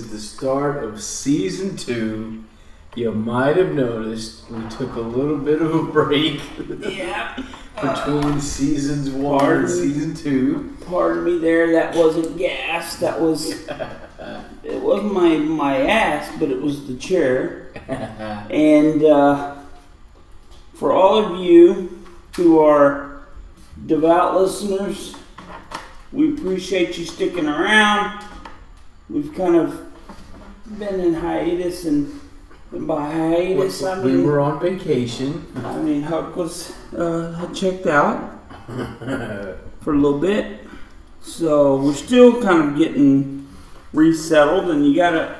is the start of season two. You might have noticed we took a little bit of a break Yeah. between seasons one Pardon? and season two. Pardon me there. That wasn't gas. That was. It wasn't my my ass, but it was the chair. And uh, for all of you who are devout listeners, we appreciate you sticking around. We've kind of been in hiatus, and, by hiatus, I mean we were on vacation. I mean Huck was uh, checked out for a little bit, so we're still kind of getting resettled, and you gotta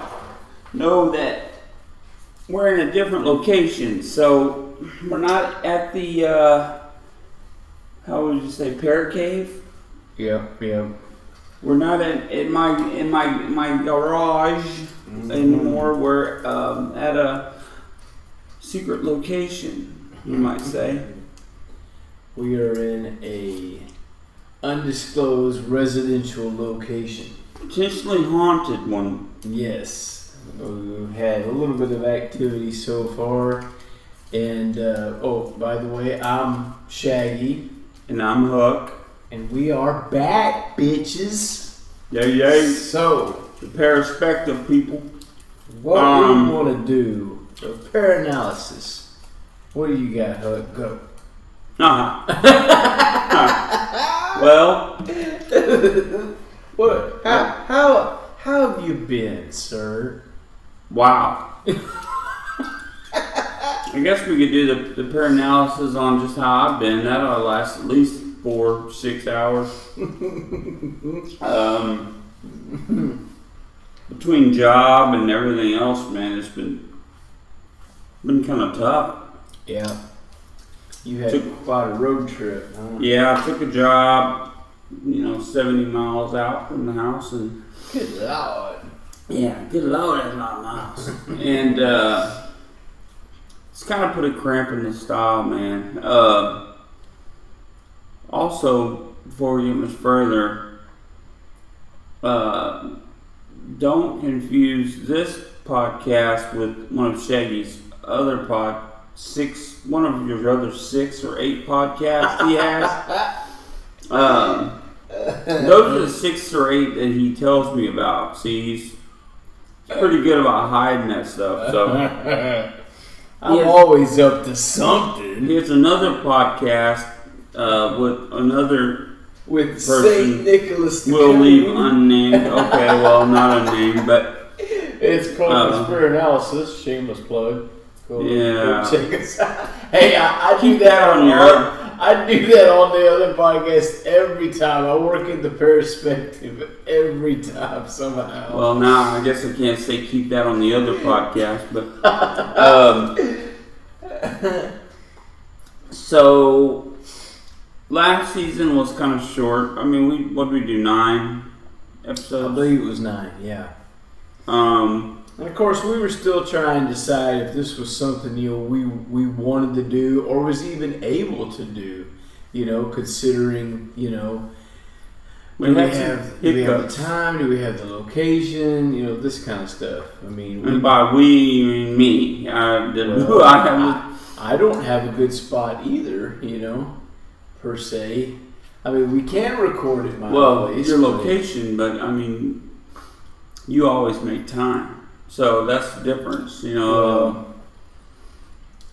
know that we're in a different location. So we're not at the uh, how would you say parrot cave. Yeah, yep. We're not in, in my in my my garage anymore. We're um, at a secret location, you might say. We are in a undisclosed residential location. Potentially haunted one. Yes, we've had a little bit of activity so far. And uh, oh, by the way, I'm Shaggy, And I'm Huck. and we are back, bitches. Yay, yay. So, The Paraspective, people. what Um, we want to do, a paralysis. What do you got, Huck? Go. Uh-huh. well, What? How, how, how have you been, sir? wow. I guess we could do the, the paralysis on just how I've been. That'll last at least four, six hours. um, between job and everything else, man, it's been been kind of tough. Yeah. You had Took- quite a road trip, huh? Yeah, I took a job, you know, 70 miles out from the house, and Good lord. yeah, good lord, that's a lot of miles. and uh, it's kind of put a cramp in the style, man. Uh, also, before we get much further, uh, don't confuse this podcast with one of Shaggy's other pod six, one of your other six or eight podcasts he has. Um, those are the six or eight that he tells me about. See, he's pretty good about hiding that stuff. So I'm Yes. always up to something here's another podcast uh, with another with Saint Nicholas. the we'll leave unnamed. Okay, well, not unnamed, but It's called Uh, Spirit Analysis. Shameless plug. Go, Yeah. go check us out. Hey, I, I do that on your. your- I do that on the other podcast every time. I work in the Paraspective every time somehow. well, now I guess I can't say keep that on the other podcast, but um, so last season was kind of short. I mean, we what did we do nine episodes? I believe it was nine. Yeah. Um, And of course, we were still trying to decide if this was something you know we we wanted to do or was even able to do. You know, considering you know, do we had have do we have the time? Do we have the location? You know, this kind of stuff. I mean, we, And by we, you mean me. I didn't. Well, I, I don't have a good spot either, you know, per se. I mean, we can record at my Well, place. your location, but I mean, you always make time, so that's the difference. You know, Well,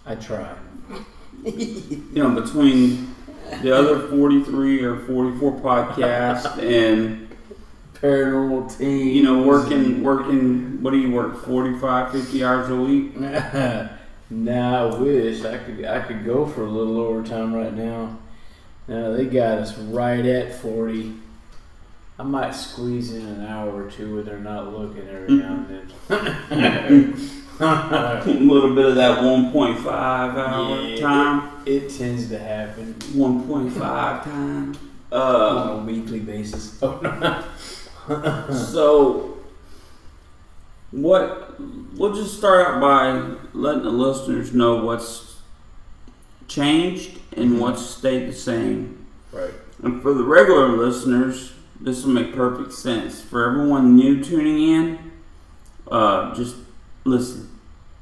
I try. you know between the other forty-three or forty-four podcasts and Paranormal team. you know working working. What do you work? 45, 50 hours a week? nah, I wish I could. I could go for a little overtime right now. No, they got us right at forty. I might squeeze in an hour or two where they're not looking every now and then. A little bit of that one point five hour Yeah. time. it tends to happen One point five time. Uh, on a weekly basis. So, what we'll just start out by letting the listeners know what's changed and what's stayed the same. Right. And for the regular listeners, this will make perfect sense. For everyone new tuning in, uh, just listen.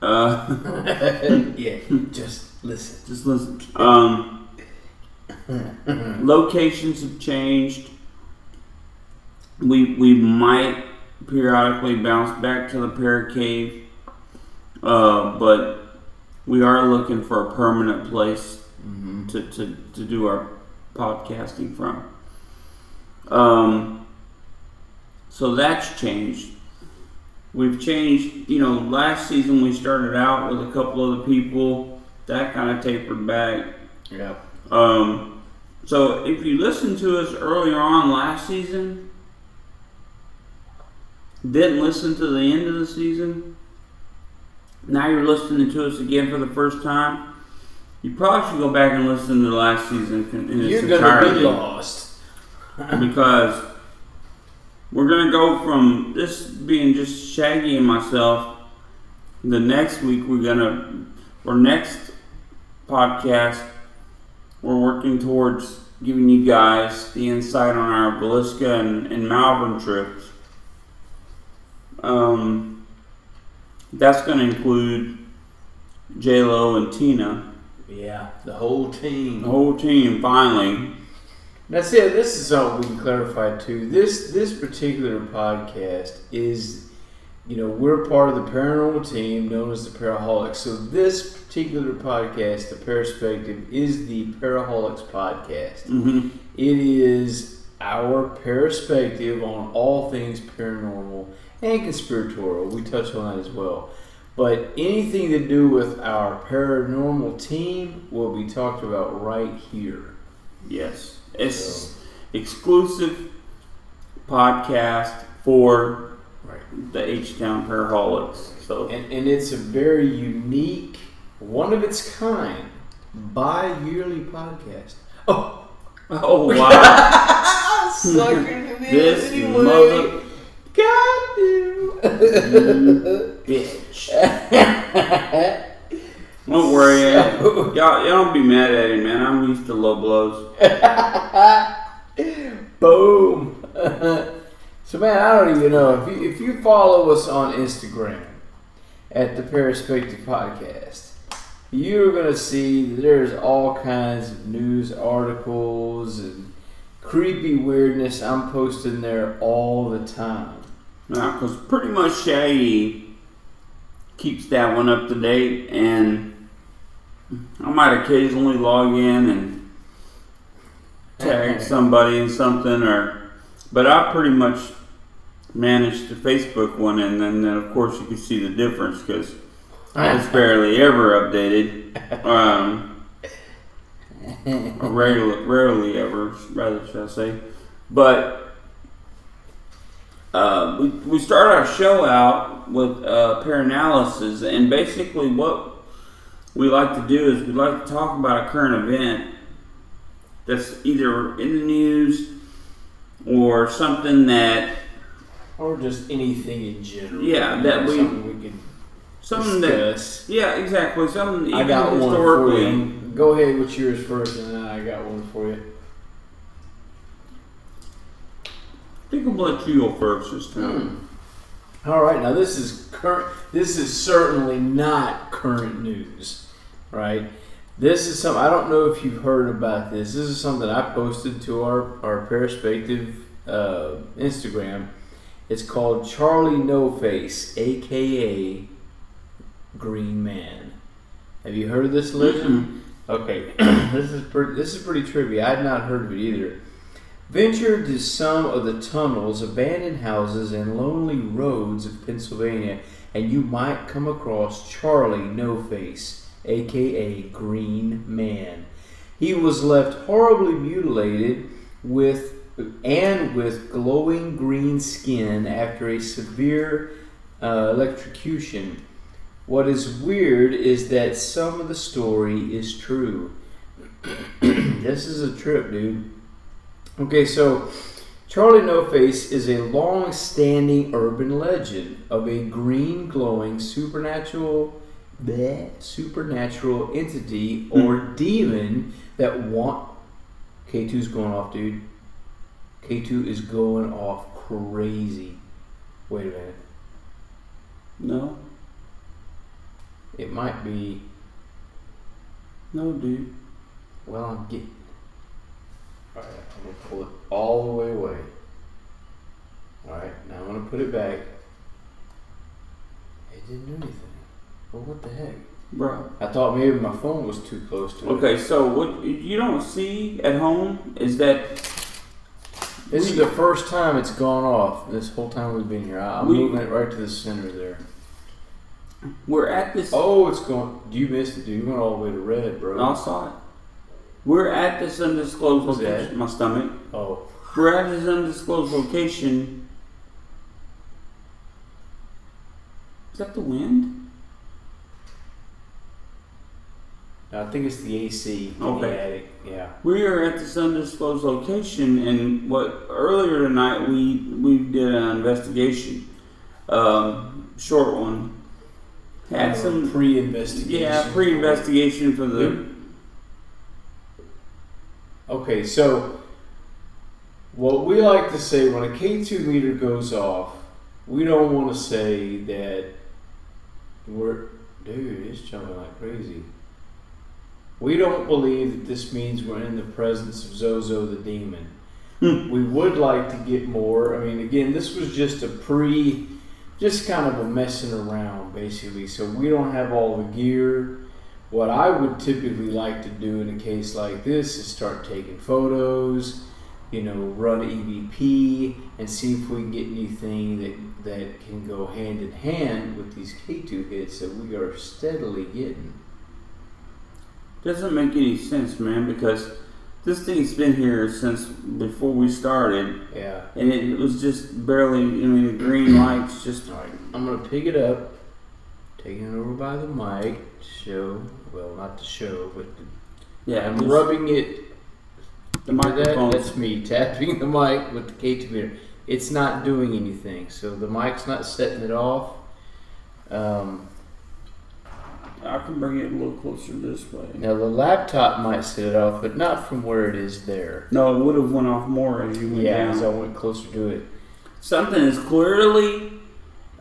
Uh, yeah. Just listen. just listen. Um, locations have changed. We we might periodically bounce back to the Parrot Cave, uh, but we are looking for a permanent place Mm-hmm. to, to, to do our podcasting from. Um, so that's changed. We've changed, you know, last season we started out with a couple other people. That kind of tapered back. Yeah. Um, so if you listened to us earlier on last season, didn't listen to the end of the season, now you're listening to us again for the first time, you probably should go back and listen to the last season in its You're gonna be lost. because we're gonna go from this being just Shaggy and myself. The next week we're gonna, or next podcast, we're working towards giving you guys the insight on our Villisca and, and Malvern trips. Um, that's gonna include J Lo and Tina, Yeah. The whole team. the whole team. Finally, That's it. This is something we can clarify too. This this particular podcast is, you know, we're part of the paranormal team known as the Paraholix. So this particular podcast, the Paraspective, is the Paraholix podcast. hmm It is our perspective on all things paranormal and conspiratorial. We touch on that as well. But anything to do with our paranormal team will be talked about right here. Yes, it's exclusive podcast for Right. the H Town Paraholix. So And, and it's a very unique, one of its kind, bi yearly podcast. Oh, oh wow, sucker! this mother Got you! bitch. Don't worry, eh? y'all, y'all don't be mad at him, man. I'm used to low blows. Boom. so, man, I don't even know if you if you follow us on Instagram at the Paraspective Podcast, you're gonna see that there's all kinds of news articles and creepy weirdness I'm posting there all the time. Because pretty much Shaggy keeps that one up to date, and I might occasionally log in and tag somebody in something, or but I pretty much manage the Facebook one, and then, then of course you can see the difference because it's barely ever updated. Um, rarely, rarely ever, rather should I say, but. Uh, we, we start our show out with uh, paralysis, and basically what we like to do is we like to talk about a current event that's either in the news or something that Or just anything in general. Yeah, that we- something we can something that discuss. yeah exactly something I even got one for historically. you. Go ahead with yours first, and then I got one for you. I think I'm gonna let you go first this time. All right, now this is current. This is certainly not current news. right? This is some. I don't know if you've heard about this. This is something I posted to our our Paraspective uh, Instagram. It's called Charlie No Face, aka Green Man. Have you heard of this legend? Okay, this is pretty, this is pretty trivia. I had not heard of it either. Venture to some of the tunnels, abandoned houses, and lonely roads of Pennsylvania, and you might come across Charlie No Face, aka Green Man. He was left horribly mutilated with and with glowing green skin after a severe uh, electrocution. What is weird is that some of the story is true. this is a trip, dude. Okay, so Charlie No Face is a long standing urban legend of a green glowing supernatural bleh, supernatural entity hmm. or demon that want K2's going off, dude. K2 is going off crazy. Wait a minute. No, It might be no, dude. Well, I'm getting. Alright, I'm gonna pull it all the way away. Alright, now I'm gonna put it back. It didn't do anything. Well, what the heck? Bro. I thought maybe my phone was too close to it. Okay, so what you don't see at home is that This is the first time it's gone off this whole time we've been here. I- I'm We- moving it right to the center there. we're at this. Oh, it's going. Do you missed it, dude. You went all the way to red, bro. I saw it. We're at this undisclosed What's that? location. My stomach. Oh. We're at this undisclosed location. Is that the wind? I think it's the AC Okay. the attic. Yeah. We are at this undisclosed location, and what earlier tonight we we did an investigation, um, short one. Had some pre-investigation. yeah pre-investigation for the Yep. Okay, so what we like to say when a K2 meter goes off, we don't want to say that we're, dude, it's jumping like crazy. We don't believe that this means we're in the presence of Zozo the demon. Hmm. we would like to get more. I mean, again, this was just a pre, just kind of a messing around, basically. So we don't have all the gear. What I would typically like to do in a case like this is start taking photos, you know, run EVP, and see if we can get anything that that can go hand in hand with these K2 hits that we are steadily getting. doesn't make any sense, man, because this thing's been here since before we started, Yeah. and it was just barely. I mean, the green lights just. All right, I'm gonna pick it up, taking it over by the mic to show. Well, not to show, but to, Yeah, I'm rubbing it. the That, that's me tapping the mic with the K2 meter. It's not doing anything, so the mic's not setting it off. Um, I can bring it a little closer this way. now the laptop might set it off, but not from where it is there. No, it would have went off more as you went Yeah, down. as I went closer to it. Something is clearly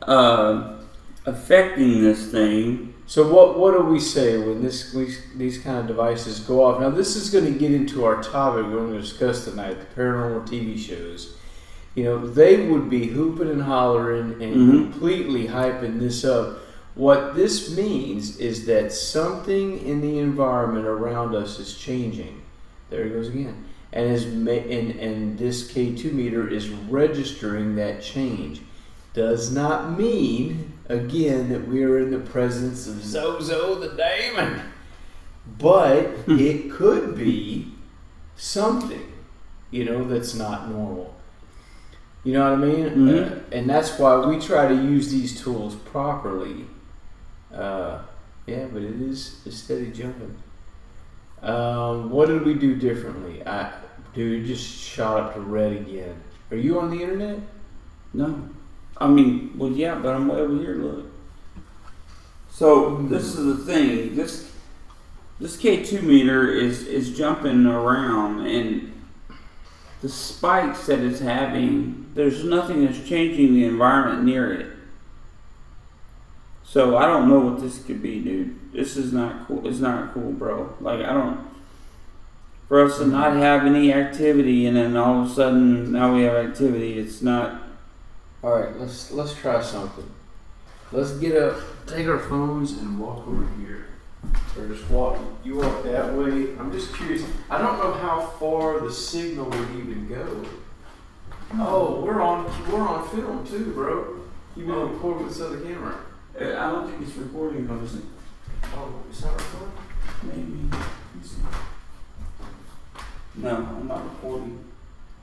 uh, affecting this thing. So what what do we say when this we, these kind of devices go off? Now this is going to get into our topic we're going to discuss tonight: the paranormal TV shows. You know, they would be hooping and hollering and Mhm. completely hyping this up. What this means is that something in the environment around us is changing. There it goes again, and is ma- and and this K two meter is registering that change. Does not mean again that we are in the presence of Zozo the Damon, but it could be something, you know, that's not normal. You know what I mean? Mhm. Uh, and that's why we try to use these tools properly. Uh, yeah, but it is a steady jumping. Um, what did we do differently? I, dude, just shot up to red again. Are you on the internet? No. I mean, well, yeah, but I'm way over here, look. So, this is the thing. This this K2 meter is, is jumping around, and the spikes that it's having, there's nothing that's changing the environment near it. So I don't know what this could be, dude. This is not cool. It's not cool, bro. Like I don't. For us to not mm-hmm. have any activity and then all of a sudden now we have activity, it's not. All right, let's let's try something. Let's get up, take our phones, and walk over here, or just walk. You walk that way. I'm just curious. I don't know how far the signal would even go. Oh, we're on we're on film too, bro. You've been recording with this other camera. Uh, I don't think it's recording, but is it? Oh, it's not recording. Maybe. Let's see. No, I'm not recording.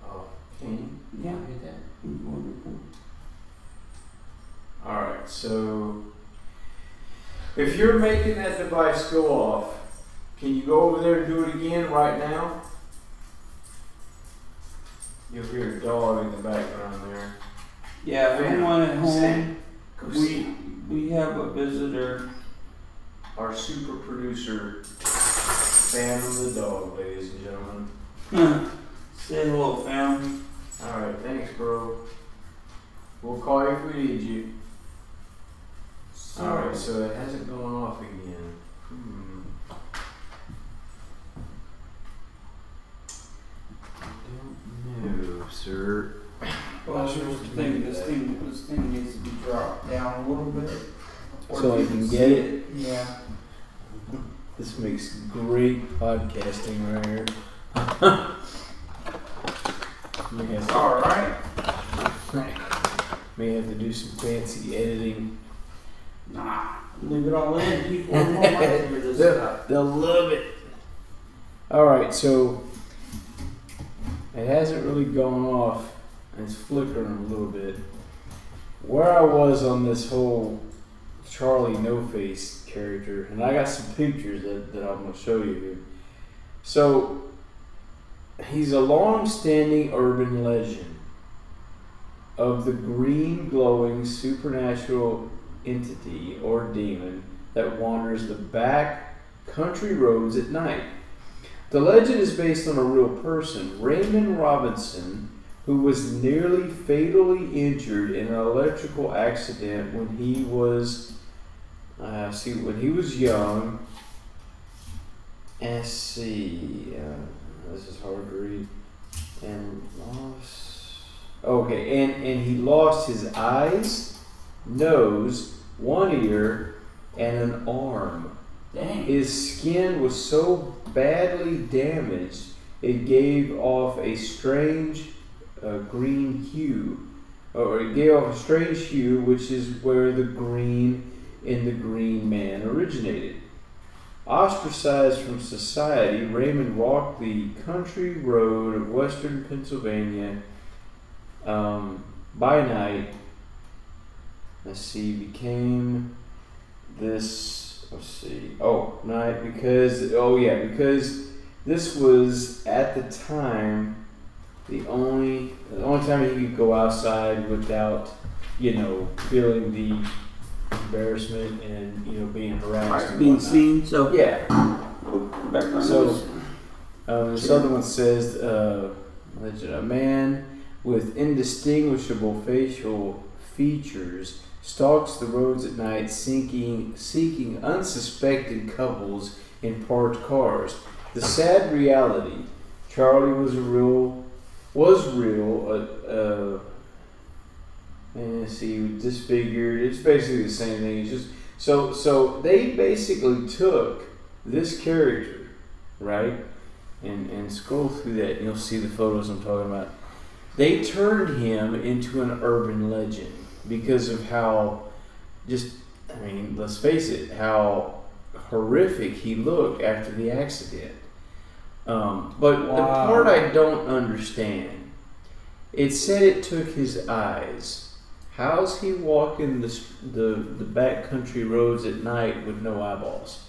Oh, can you? Yeah. hit that. I'm going to record. All right, so if you're making that device go off, can you go over there and do it again right now? You'll hear a dog in the background there. Yeah, if anyone at home, we we have a visitor. our super producer, Phantom the dog, ladies and gentlemen. Say hello, fam. All right, thanks, bro. We'll call you if we need you. All right, so it hasn't gone off again. Hmm. I don't know, sir. Well, here's the thing. This thing, this thing needs to be dropped down a little bit. So I can get it? Yeah. This makes great podcasting right here. may, have All right. may have to do some fancy editing. Nah, leave it all in. People won't like to hear this They'll, stuff. they'll love it. All right, so it hasn't really gone off. It's flickering a little bit. Where I was on this whole Charlie No Face character, and I got some pictures that, that I'm going to show you here. So he's a long-standing urban legend of the green glowing supernatural entity or demon that wanders the back country roads at night. The legend is based on a real person, Raymond Robinson, who was nearly fatally injured in an electrical accident when he was uh, see when he was young. Let's see, uh, this is hard to read. And lost. Okay, and and he lost his eyes, nose, one ear, and an arm. Dang. His skin was so badly damaged it gave off a strange uh, green hue, or it gave off a strange hue, which is where the green in the Green Man originated. Ostracized from society, Raymond walked the country road of western Pennsylvania um, by night. Let's see, became this. Let's see. Oh, night because oh yeah because this was at the time the only the only time he could go outside without you know feeling the embarrassment and you know being harassed Being seen. So Yeah. background So-. Um, this other one says, uh, a man with indistinguishable facial features stalks the roads at night, seeking seeking unsuspected couples in parked cars. The sad reality: Charlie was a real, was real. Uh, uh, and see, disfigured. It's basically the same thing. It's just so so they basically took this character, right? and, and scroll through that and you'll see the photos I'm talking about. They turned him into an urban legend because of how just I mean, let's face it, how horrific he looked after the accident. Um, but the part I don't understand, it said it took his eyes. How's he walking the, the, the backcountry roads at night with no eyeballs?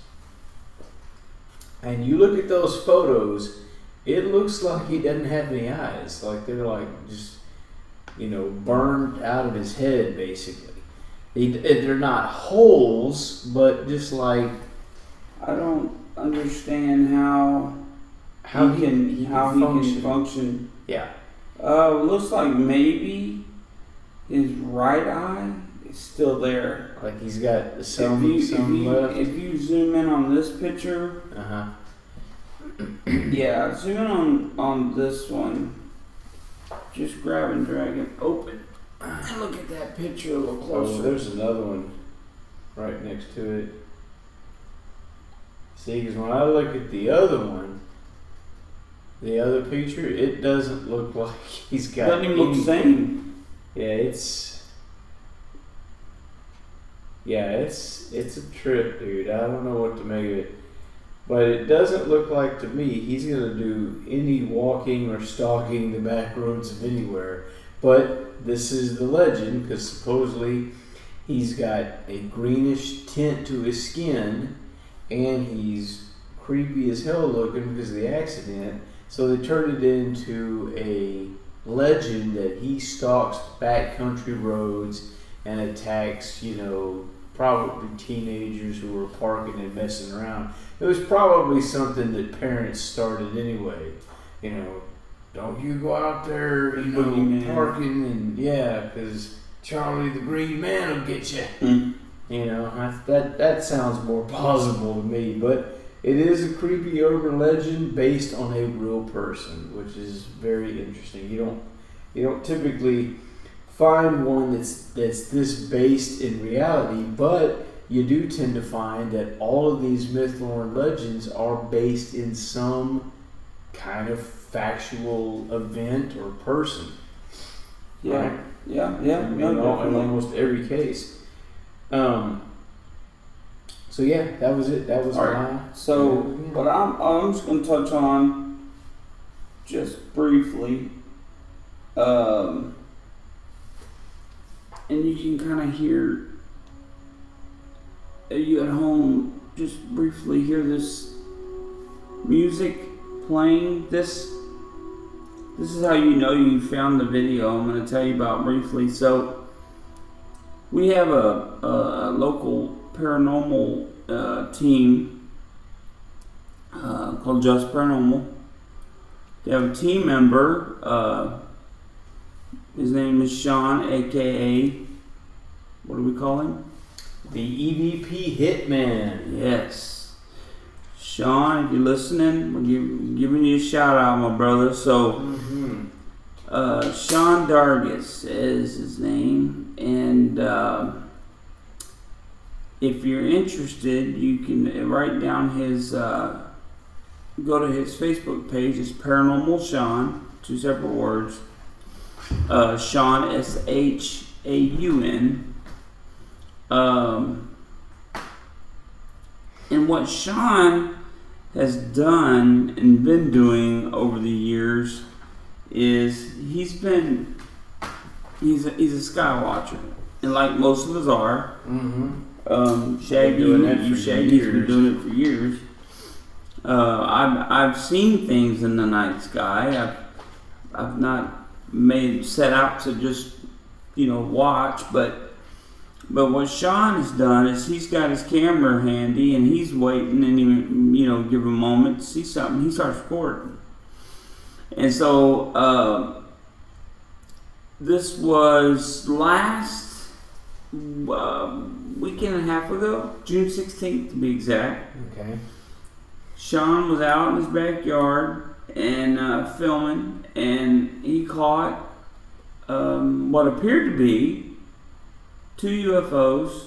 And you look at those photos, it looks like he doesn't have any eyes. Like they're like just, you know, burned out of his head, basically. They, they're not holes, but just like I don't understand how how he can how he function. can function. Yeah. Uh, looks like maybe his right eye is still there. Like he's got some if you, some if you, left. If you zoom in on this picture, Uh huh. yeah, zoom in on on this one. Just grab and drag it open. And look at that picture a little oh, closer. Oh, there's another one right next to it. See, because when I look at the other one, the other picture, it doesn't look like he's got. Doesn't even look the same. Yeah, it's. Yeah, it's it's a trip, dude. I don't know what to make of it, but it doesn't look like to me he's gonna do any walking or stalking the back roads of anywhere. But this is the legend because supposedly he's got a greenish tint to his skin, and he's creepy as hell looking because of the accident. So they turned it into a legend that he stalks backcountry roads and attacks, you know, probably teenagers who were parking and messing around. It was probably something that parents started anyway. You know, don't you go out there, you know, parking and yeah, because Charlie the Green Man will get you. Mm. You know, I, that that sounds more plausible to me, but it is a creepy urban legend based on a real person, which is very interesting. You don't you don't typically find one that's that's this based in reality, but you do tend to find that all of these myth lore and legends are based in some kind of factual event or person. Yeah, Right. yeah, yeah. in, no, all- in almost every case. Um, so yeah, that was it. That was All my. So, Yeah. what I'm, I'm just going to touch on just briefly, um, and you can kind of hear, uh, you at home just briefly hear this music playing. This, this is how you know you found the video. I'm going to tell you about briefly. So, we have a, a local paranormal uh, team uh, called Just Paranormal. They have a team member. Uh, his name is Shaun, aka what do we call him? the EVP Hitman. Yes, Shaun. If you're listening, we're give, giving you a shout out, my brother. So. Mm-hmm. Uh, Shaun Dargis is his name, and uh, if you're interested, you can write down his. Uh, go to his Facebook page. It's Paranormal Shaun, two separate words. Uh, Shaun S H A U N. Um, and what Shaun has done and been doing over the years is he's been he's a, he's a sky watcher, and like most of us are. Mm-hmm. Um, Shaggy, you Shaggy's been doing it for years. Uh, I've I've seen things in the night sky. I've I've not made set out to just you know watch, but but what Shaun has done is he's got his camera handy and he's waiting and he you know give a moment to see something. He starts recording, and so uh, this was last uh, weekend and a half ago, June sixteenth to be exact. Okay. Shaun was out in his backyard and uh, filming, and he caught um, what appeared to be two UFOs.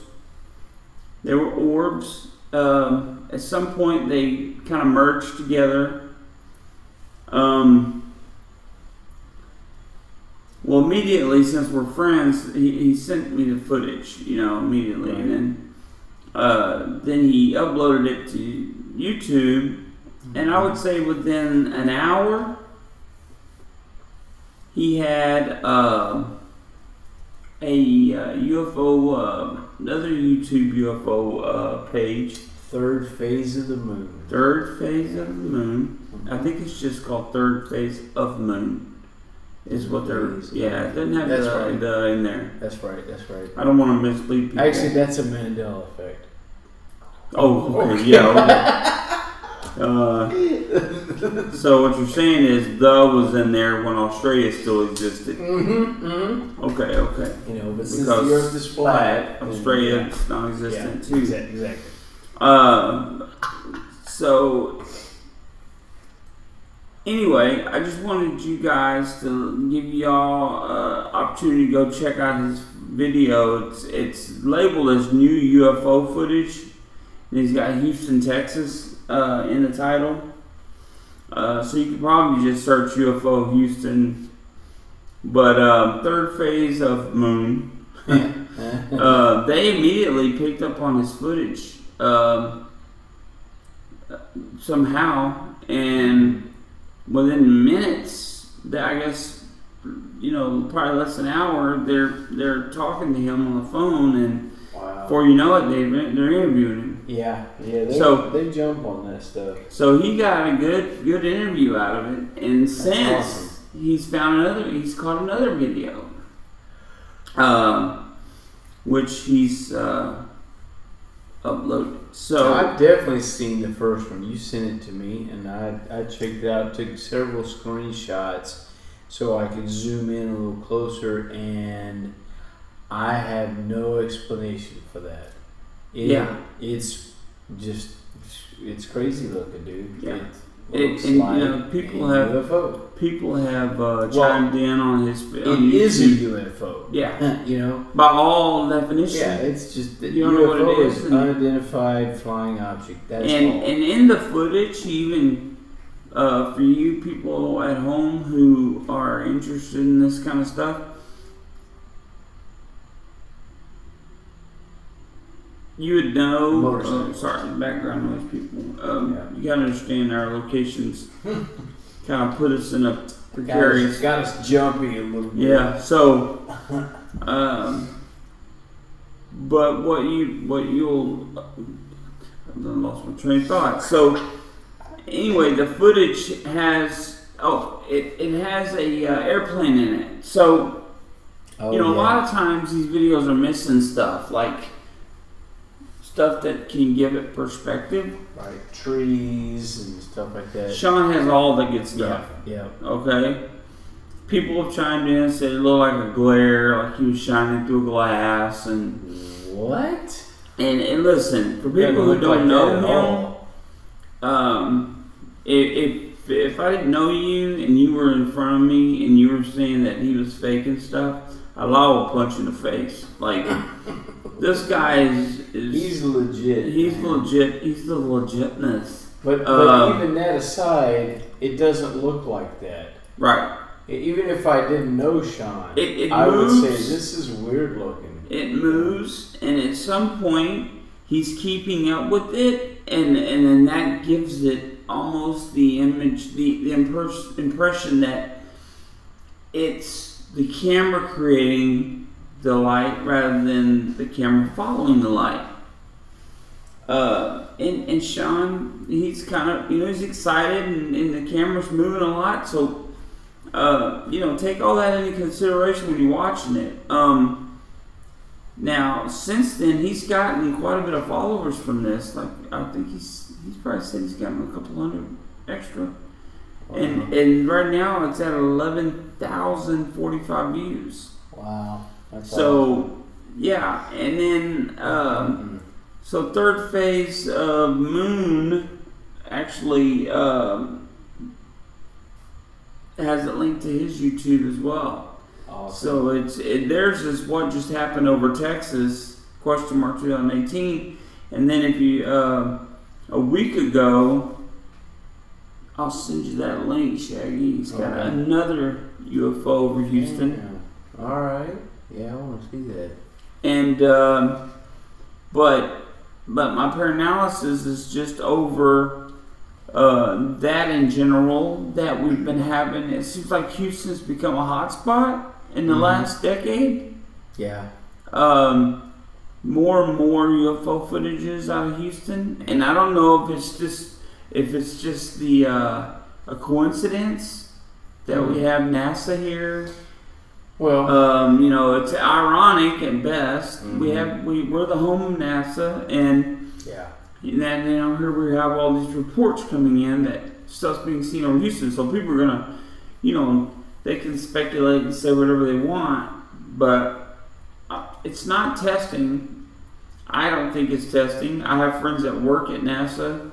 They were orbs. Um, at some point, they kind of merged together. Um, well, immediately, since we're friends, he, he sent me the footage, you know, immediately. And then, uh, then he uploaded it to YouTube. And I would say within an hour, he had uh, a uh, UFO, uh, another YouTube UFO uh, page, Third phase of the moon. Third Phase of the Moon. I think it's just called Third Phase of the Moon. Is what they're yeah. It doesn't have That's the, right. the in there. That's right. That's right. I don't want to mislead people. Actually, that's a Mandela effect. oh okay, yeah. Okay. Uh, So what you're saying is the was in there when Australia still existed. mm-hmm, mm-hmm. Okay, okay. You know, but since Because the Earth is flat, then- Australia is yeah, non-existent yeah, too. Exactly. exactly. Um, so anyway, I just wanted you guys to give y'all uh, opportunity to go check out his video. It's it's labeled as new UFO footage. And he's got Houston, Texas uh, in the title. Uh, so you could probably just search UFO Houston. But um, third phase of Moon. uh, they immediately picked up on his footage um, somehow, and within minutes, that I guess you know probably less than an hour, they're they're talking to him on the phone, and wow. before you know it, they they're interviewing him. Yeah, yeah. They, So- they jump on that stuff. So he got a good good interview out of it, and since awesome. he's found another, he's caught another video, um, which he's uh, uploaded. So I've definitely seen the first one. You sent it to me, and I I checked it out. Took several screenshots so I could zoom in a little closer, and I have no explanation for that. It, Yeah. it's just it's crazy looking, dude. Yeah. It It- and, you like know, people have- UFO. people have uh, Well, chimed in on his. On It is a. UFO. Yeah, you know. by all definition. Yeah, it's just You don't know what it UFO is, is unidentified flying object. That's and all. and in the footage, even uh, for you people at home who are interested in this kind of stuff, you would know. Uh, sorry, background noise, people. Um, Yeah. You gotta understand our locations. kind of put us in a got us, precarious. got us jumpy a little bit. Yeah. So, um, but what you what you'll I've lost my train of thought. So anyway, the footage has oh it, it has a uh, airplane in it. So Oh, you know a lot of times these videos are missing stuff like stuff that can give it perspective. Like trees and stuff like that. Shaun has all the good stuff. Yeah, Okay. People have chimed in and said it looked like a glare, like he was shining through glass, and. What? and, and listen for people who don't like know him, um, if, if if I didn't know you and you were in front of me and you were saying that he was faking stuff, Allah will punch you in the face. Like this guy is, is He's legit. he's man. legit. He's the legitness. But, but Um, even that aside, it doesn't look like that. Right. Even if I didn't know Shaun, It- it I would say this is weird looking. it moves and at some point he's keeping up with it and and then that gives it almost the image the, the impers- impression that it's the camera creating the light rather than the camera following the light uh, and, and Shaun, he's kind of, you know, he's excited and, and the camera's moving a lot. So, uh, you know, take all that into consideration when you're watching it. Um, now, since then, he's gotten quite a bit of followers from this. Like, I think he's he's probably said he's gotten a couple hundred extra. And and right now it's at eleven thousand forty five views. Wow. That's So yeah, and then um, so third phase of Moon actually um, has it linked to his YouTube as well. awesome. So it's it, theirs is what just happened over Texas question mark 2018, and then if you uh, a week ago, I'll send you that link, Shaggy. He's got another UFO over Houston. All right. Yeah, I want to see that. and um, but but my paralysis is just over uh, that in general that we've been having. It seems like Houston's become a hot spot in the Mhm. last decade. Yeah. Um, more and more UFO footages out of Houston, and I don't know if it's just if it's just the uh, a coincidence that we have NASA here Well, um, you know, it's ironic at best. We Mhm. have we we're the home of NASA, and yeah. then you know here we have all these reports coming in that stuff's being seen over Houston. So people are gonna, you know, they can speculate and say whatever they want, but uh, it's not testing. I don't think it's testing. I have friends that work at NASA,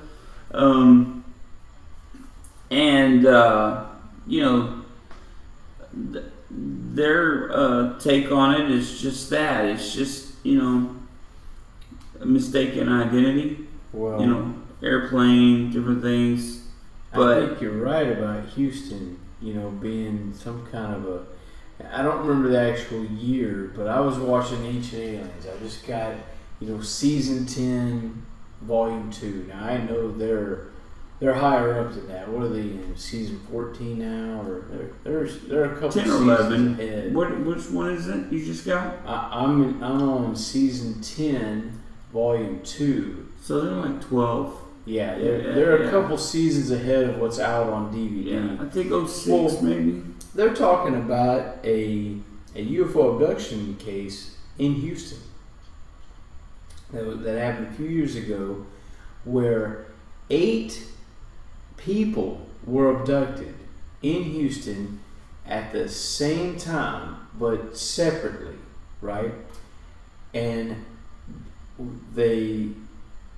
um, and uh, you know, th- their uh, take on it is just that. It's just you know, a mistaken identity. Well, You know, airplane, different things. But I think you're right about Houston. You know, being some kind of a. I don't remember the actual year, but I was watching Ancient Aliens. I just got, you know, season ten, volume two. Now I know they're they're higher up than that. What are they in season fourteen now, or there's they're a couple 10 or 11. ahead. What which one is it you just got? I, I'm in, I'm on season ten, volume two. So they're like 12. Yeah, they're, Yeah, they're a yeah. couple seasons ahead of what's out on DVD. Yeah, I think 06 Well- maybe. They're talking about a a UFO abduction case in Houston that, that happened a few years ago, where eight people were abducted in Houston at the same time, but separately, right? And they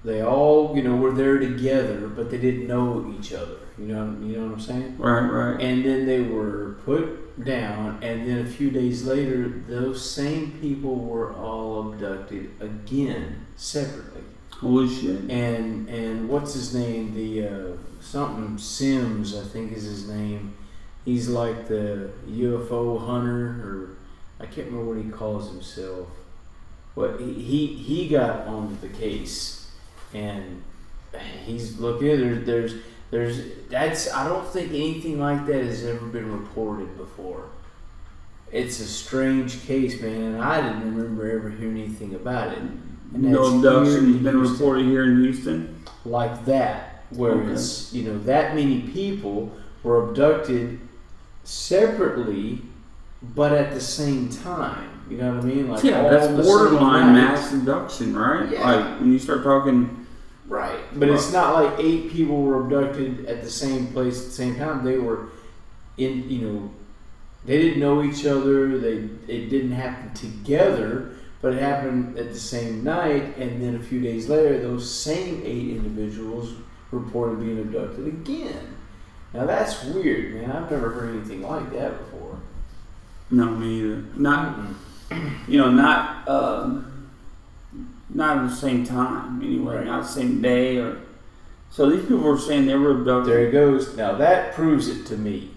they all you know were there together, but they didn't know each other. You know you know what I'm saying? Right, right. And then they were put down, and then a few days later, those same people were all abducted again, separately. Holy shit. And and what's his name? The uh, something Sims, I think is his name. He's like the UFO hunter, or I can't remember what he calls himself. But he he, he got onto the case, and he's looking. There, there's there's that's I don't think anything like that has ever been reported before. It's a strange case, man, and I didn't remember ever hearing anything about it. No abduction has been reported here in Houston. like that, where Okay. it's you know that many people were abducted separately, but at the same time. You know what I mean? Like yeah, that's borderline mass abduction, right? Yeah. Like when you start talking, Right, but it's not like eight people were abducted at the same place at the same time. They were in, you know, they didn't know each other. They it didn't happen together, but it happened at the same night. And then a few days later, those same eight individuals reported being abducted again. Now that's weird, man. I've never heard anything like that before. no, me either. Not, you know, not, um, not at the same time anyway, Right. not the same day or. So these people were saying they were abducted. There it goes. Now that proves it to me.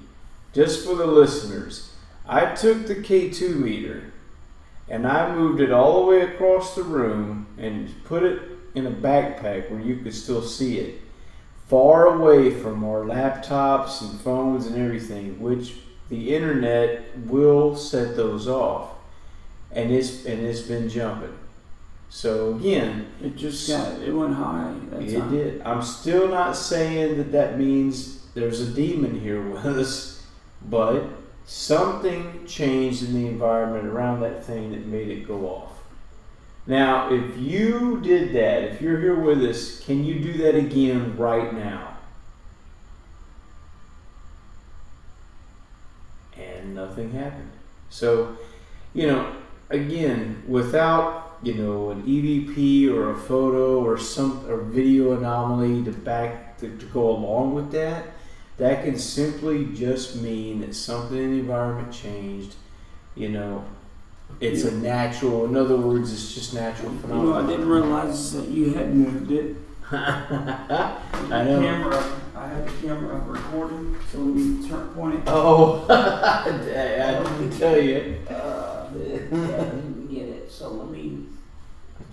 Just for the listeners, I took the K2 meter and I moved it all the way across the room and put it in a backpack where you could still see it. Far away from our laptops and phones and everything, which the internet will set those off. And it's and it's been jumping. So again, It just got, it went high. It all. did. I'm still not saying that that means there's a demon here with us, but something changed in the environment around that thing that made it go off. Now, if you did that, if you're here with us, can you do that again right now? And nothing happened. So, you know, again, without you know an EVP or a photo or some or video anomaly to back to, to go along with that, that can simply just mean that something in the environment changed. You know, it's a natural. In other words, it's just natural You know, I didn't realize that you had moved it. I know. Camera, I had the camera recording, so let me turn point it. Oh, I didn't tell you. Uh, yeah, I didn't get it, so let me.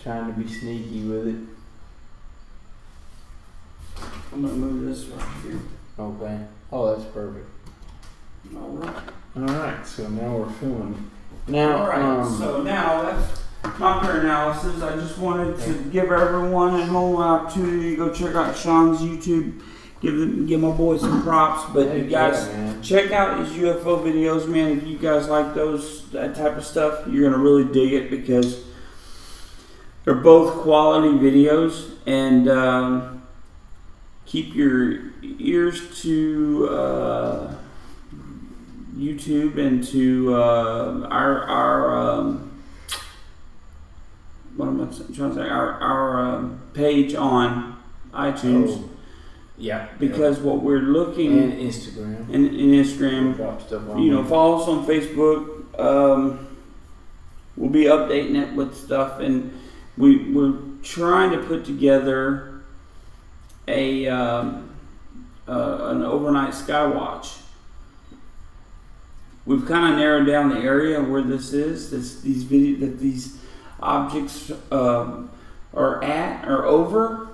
trying to be sneaky with it. I'm gonna move this right here. Okay. Oh, that's perfect. All right. All right. So now we're filming. Now, All right. um, so now that's my analysis. I just wanted to give everyone at home an opportunity to go check out Shaun's YouTube. Give them, give my boy some props. But you guys, yeah, check out his UFO videos, man. If you guys like those that type of stuff, you're gonna really dig it because they're both quality videos. And um, keep your ears to uh, YouTube and to uh, our our um, what am I trying to say? Our our um, page on iTunes Oh, yeah. because what we're looking and Instagram. in, in Instagram Drop stuff on you know, follow us on Facebook. Um, we'll be updating it with stuff, and we we're trying to put together a um, uh, an overnight sky watch. We've kind of narrowed down the area where this is. This these video that these objects um, are at or over.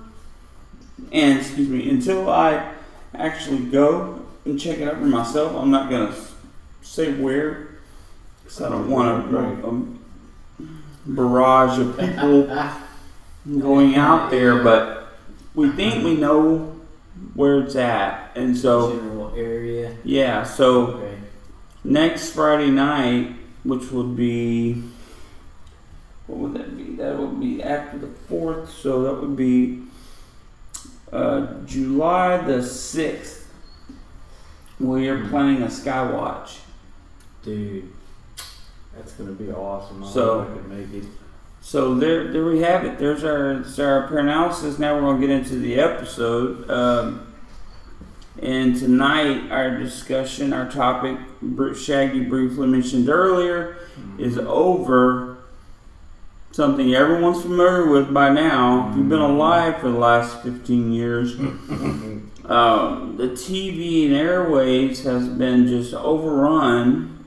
And excuse me, until I actually go and check it out for myself, I'm not gonna say where, because I don't want a, a barrage of people going out there. But we think we know where it's at, and so general area. yeah. So Okay. Next Friday night, which would be what would that be? That would be after the fourth, so that would be uh, July the sixth. We are planning a sky watch. Dude, that's gonna be awesome. I So- I can make it. So there, there we have it. There's our, our paralysis. Now we're gonna get into the episode. Um, and tonight, our discussion, our topic, Shaggy briefly mentioned earlier, is over something everyone's familiar with by now. If you've been alive for the last 15 years, um, the TV and airwaves has been just overrun,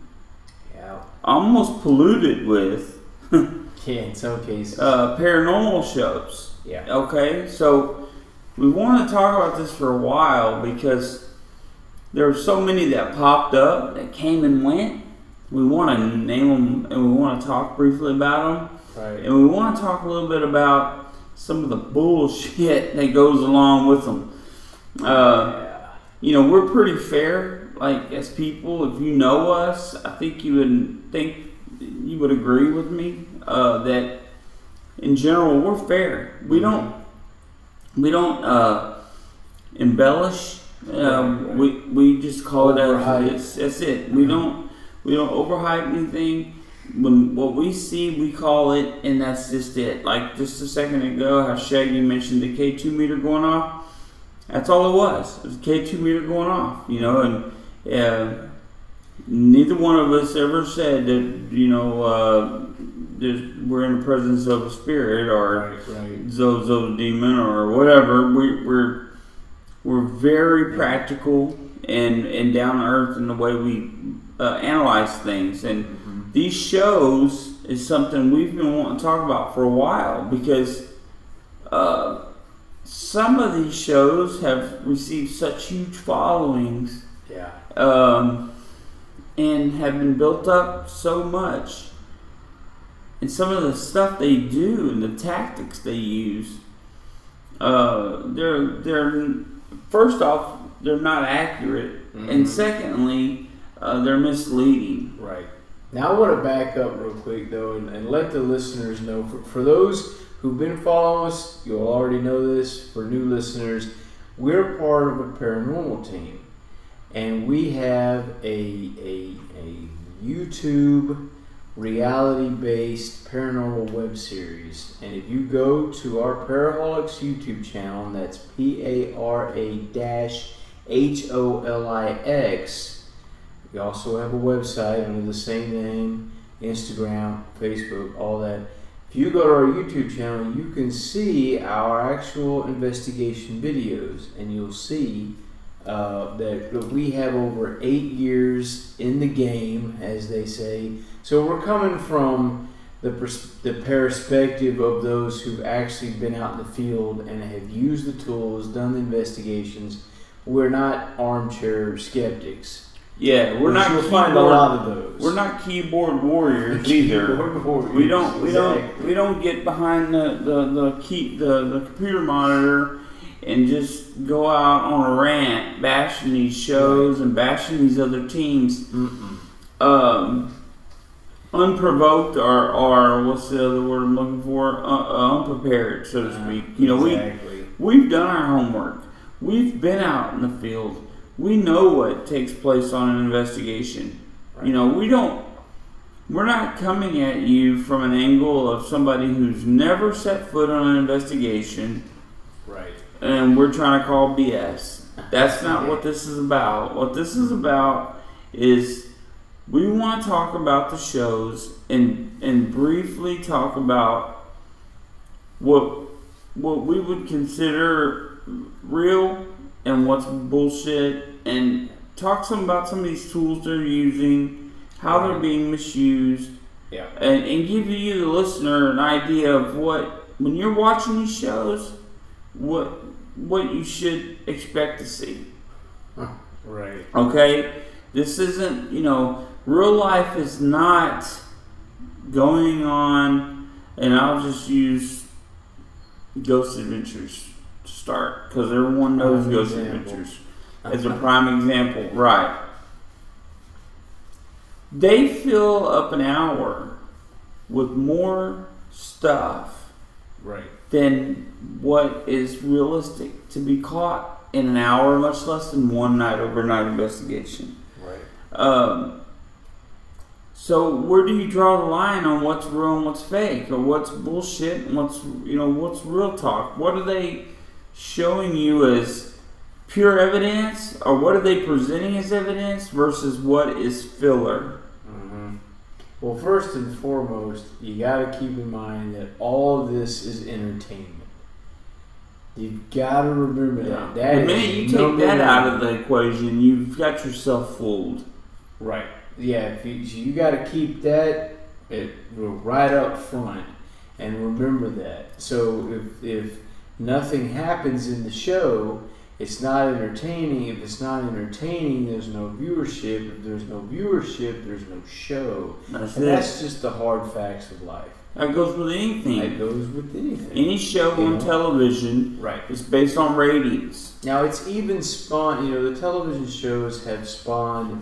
Yeah. almost polluted with Yeah, in some cases. uh, paranormal shows. yeah. Okay, so we want to talk about this for a while because there were so many that popped up that came and went. We want to name them and we want to talk briefly about them. Right. And we want to talk a little bit about some of the bullshit that goes along with them. Uh, yeah. you know, we're pretty fair, like as people. If you know us, I think you would think you would agree with me uh, that in general we're fair. We don't we don't uh, embellish. Um, right. We we just call it as it is. That's it. We don't we don't overhype anything. When what we see, we call it, and that's just it. Like just a second ago, how Shaggy mentioned the K two meter going off. That's all it was. It was K two meter going off, you know, and uh, neither one of us ever said that you know uh, we're in the presence of a spirit or Right, right. Zozo demon or whatever. We, we're we're very practical and and down to earth in the way we uh, analyze things. And Mhm. these shows is something we've been wanting to talk about for a while because uh, some of these shows have received such huge followings Yeah. um, and have been built up so much. And some of the stuff they do and the tactics they use, uh, they're they're first off they're not accurate, and Mhm. secondly, uh, they're misleading. Right. Now I want to back up real quick though and, and let the listeners know for, for those who've been following us, you'll already know this. For new listeners, we're part of a paranormal team. And we have a a, a YouTube reality based paranormal web series. And if you go to our Paraholix YouTube channel, that's P A R A dash H O L I X. We also have a website under the same name, Instagram, Facebook, all that. If you go to our YouTube channel, you can see our actual investigation videos, and you'll see uh, that that we have over eight years in the game, as they say. So we're coming from the, pers- the perspective of those who've actually been out in the field and have used the tools, done the investigations. We're not armchair skeptics. Yeah, we're not You'll keyboard, find a lot of those. we're not keyboard warriors either. Keyboard warriors, We don't we don't we don't get behind the the the key the, the computer monitor and just go out on a rant bashing these shows and bashing these other teams um, unprovoked or or what's the other word I'm looking for uh, uh, unprepared so to speak. You know we exactly. we've done our homework. we've been out in the field. We know what takes place on an investigation. You know, we don't. We're not coming at you from an angle of somebody who's never set foot on an investigation, Right. and we're trying to call BS. That's not what this is about. What this is about is we want to talk about the shows and and briefly talk about what what we would consider real and what's bullshit and talk some about some of these tools they're using, how they're being misused, Yeah. and, and give you the listener an idea of what when you're watching these shows, what what you should expect to see. Right. Okay, this isn't you know real life is not going on, and I'll just use Ghost Adventures to start because everyone knows Ghost example. Adventures as a prime example, right? They fill up an hour with more stuff Right. than what is realistic to be caught in an hour, much less than one night overnight investigation. Right. Um, so where do you draw the line on what's real and what's fake, or what's bullshit and what's you know what's real talk? What are they showing you as pure evidence, or what are they presenting as evidence versus what is filler? hmm Well, first and foremost, you got to keep in mind that all of this is entertainment. You've got to remember that. That the minute you take that out of the equation, you've got yourself fooled. Right. Yeah. If you, you got to keep that it, right up front and remember that. So if, if nothing happens in the show, it's not entertaining. If it's not entertaining, there's no viewership. If there's no viewership, there's no show. That's And it. that's just the hard facts of life. That goes with anything. That goes with anything. Any show on Yeah. television Right. is based on ratings. Now it's even spawned. You know, the television shows have spawned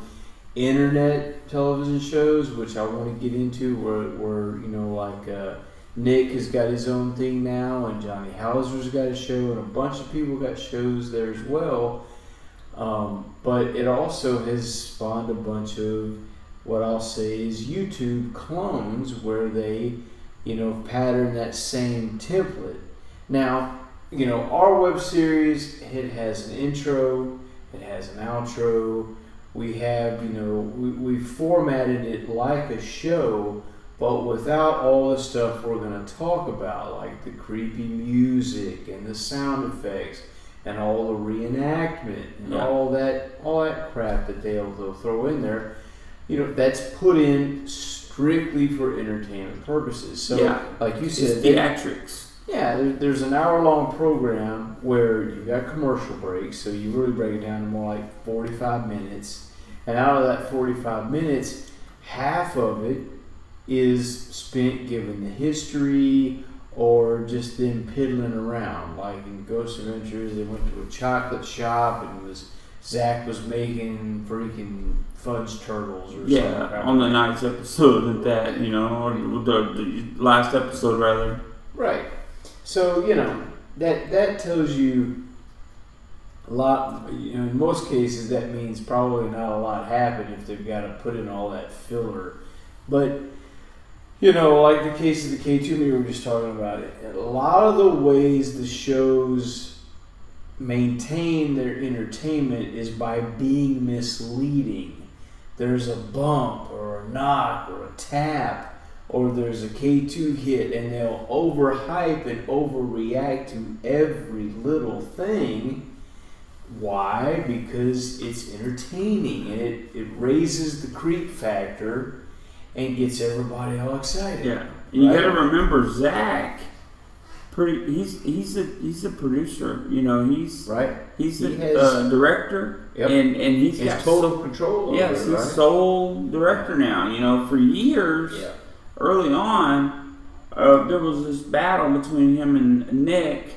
internet television shows, which I want to get into. Where, where you know, like uh, Nick has got his own thing now, and Johnny Hauser's got a show, and a bunch of people got shows there as well. Um, but it also has spawned a bunch of what I'll say is YouTube clones, where they, you know, pattern that same template. Now, you know, our web series it has an intro, it has an outro. We have, you know, we, we formatted it like a show, but without all the stuff we're going to talk about, like the creepy music and the sound effects and all the reenactment and Yeah. all that all that crap that they'll, they'll throw in there. You know, that's put in strictly for entertainment purposes. So, Yeah. like you It's said, they- theatrics. Yeah, there's an hour long program where you got commercial breaks, so you really break it down to more like 45 minutes. And out of that 45 minutes, half of it is spent giving the history or just them piddling around. Like in Ghost Adventures, they went to a chocolate shop and was Zach was making freaking fudge turtles or Yeah, something. on the night's episode at that, you know, or the, the last episode rather. Right. So you know that that tells you a lot. You know, in most cases, that means probably not a lot happened if they've got to put in all that filler. But you know, like the case of the K two we were just talking about, it. A lot of the ways the shows maintain their entertainment is by being misleading. There's a bump or a knock or a tap or there's a K2 hit and they'll overhype and overreact to every little thing. Why? Because it's entertaining and it, it raises the creep factor and gets everybody all excited. Yeah, you Right. got to remember Zach. Pretty, he's he's a he's a producer. You know, he's Right? he's He a uh, director, Yep. and and he's It's got total control over Yes, it, he's sole director now. You know, for years, yeah. Early on, uh, there was this battle between him and Nick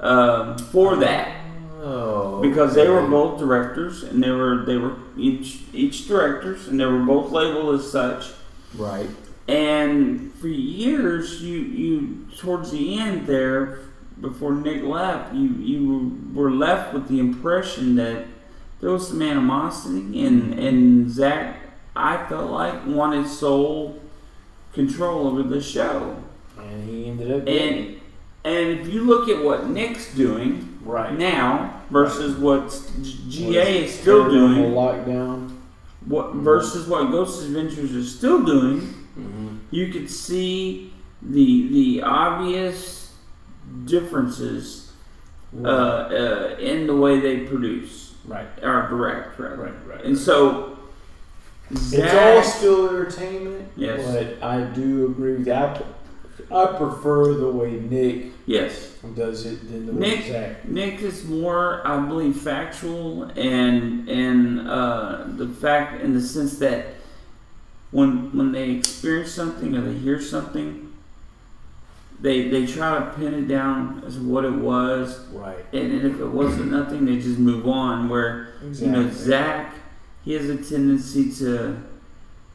um, for that Oh. because they were both directors and they were they were each each directors and they were both labeled as such. right. And for years, you you towards the end there, before Nick left, you you were left with the impression that there was some animosity, and and Zach, I felt like wanted sole control over the show, And he ended up and and if you look at what Nick's doing right now versus what GA is still doing, lockdown. what versus what Ghost Adventures is still doing, Mm-hmm. you could see the the obvious differences uh, uh, in the way they produce Right. or direct, rather. Right. Right. And so, It's all still entertainment. Yes. But I do agree with that. I, I prefer the way Nick yes, does it than the way Nick Zach. Nick is more, I believe, factual and and uh, the fact in the sense that when when they experience something or they hear something, they they try to pin it down as what it was, Right. and, and if it wasn't nothing, they just move on. Where you know Zach, he has a tendency to,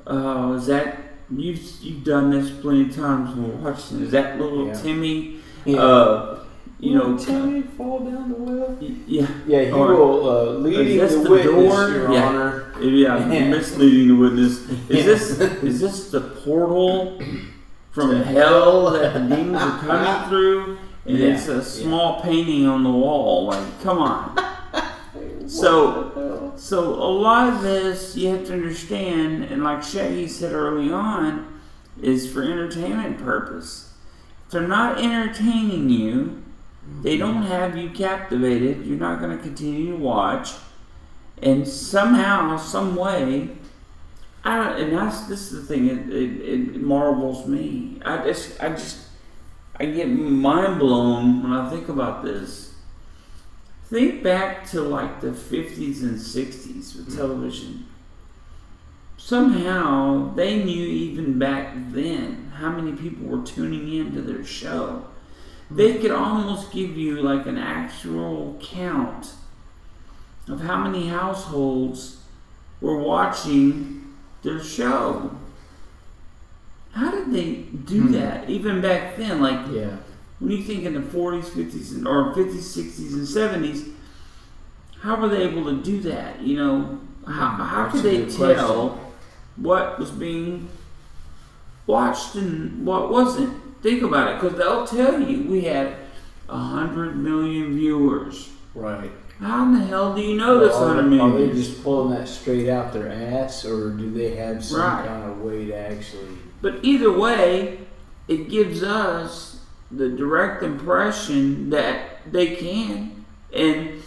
oh, Zach, you've you've done this plenty of times when we're watching. Is that little Yeah. Timmy? Yeah. Uh, you know, Timmy me fall down the well. yeah, Yeah, he Or- will uh, leading the, the witness, door? Your Yeah. Honor. yeah, Yeah. misleading the witness. Is Yeah. this is this the portal from hell that the demons are coming through? And Yeah. it's a small painting on the wall. Like, come on. So, so a lot of this you have to understand, and like Shaggy said early on, is for entertainment purpose. If they're not entertaining you, they don't mm-hmm. have you captivated. You're not going to continue to watch, and somehow, some way, I don't. And that's this is the thing. It, it, it marvels me. I just, I just, I get mind blown when I think about this. Think back to like the 50s and 60s with television. Somehow they knew even back then how many people were tuning in to their show. They could almost give you like an actual count of how many households were watching their show. How did they do Hmm. that even back then? Like Yeah. When you think in the 40s, 50s, and- or 50s, 60s, and 70s, how were they able to do that? You know, how, Hmm, how could they tell question. what was being watched and what wasn't? Think about it, because they'll tell you we had a hundred million viewers. Right. How in the hell do you know this are, hundred are they just pulling that straight out their ass, or do they have some Right. kind of way to actually? But either way, it gives us the direct impression that they can, and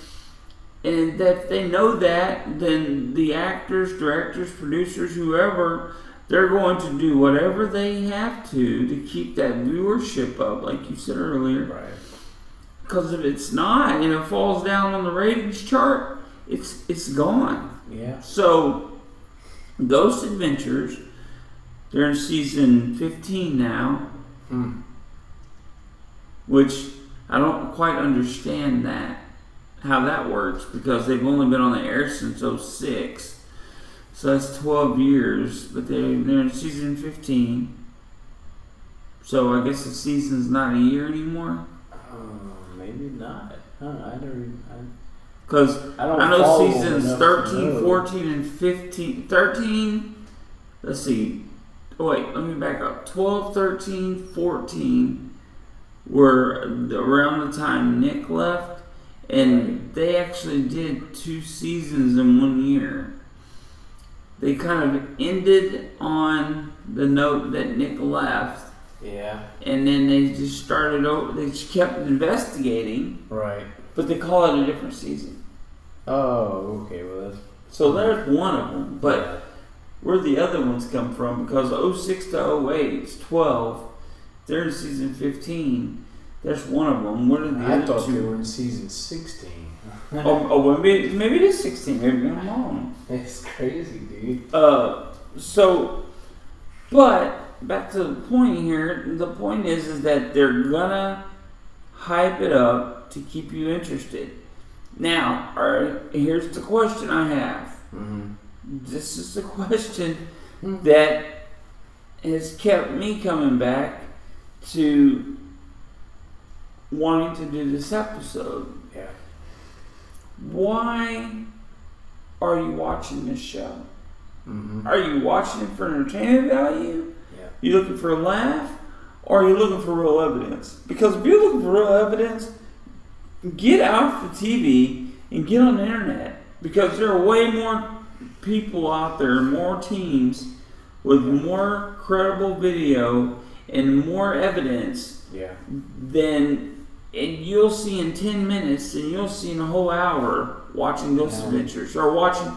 and that if they know that, then the actors, directors, producers, whoever, they're going to do whatever they have to to keep that viewership up, like you said earlier. Right. Because if it's not and it falls down on the ratings chart, it's it's gone. Yeah. So, Ghost Adventures, they're in season 15 now, Hmm. Which I don't quite understand that, how that works, because they've only been on the air since 06. So that's 12 years, but they're, they're in season 15. So I guess the season's not a year anymore. Uh, maybe not. Huh, I don't. Because I, I don't. Know seasons 13, know. 14, and 15. 13, let's see. Oh, wait, let me back up. 12, 13, 14 were around the time Nick left, and they actually did two seasons in one year. They kind of ended on the note that Nick left, Yeah. and then they just started over. They just kept investigating, Right. but they call it a different season. Oh, okay. Well, that's. So there's one of them, but where the other ones come from, because 06 to 08 is 12, they're in season 15. That's one of them. What are the I other thought they two? were in season sixteen. Oh, oh well, maybe, maybe it is 16. Maybe I'm wrong. It's crazy, dude. Uh, so, but back to the point here. The point is, is that they're gonna hype it up to keep you interested. Now, right, here's the question I have. Mm-hmm. This is the question that has kept me coming back to wanting to do this episode. Yeah. Why are you watching this show? Mm-hmm. Are you watching it for entertainment value? Yeah. You looking for a laugh? Or are you looking for real evidence? Because if you're looking for real evidence, get off the TV and get on the internet. Because there are way more people out there, more teams with more credible video and more evidence Yeah. than and you'll see in 10 minutes and you'll see in a whole hour watching Ghost Yeah. Adventures or watching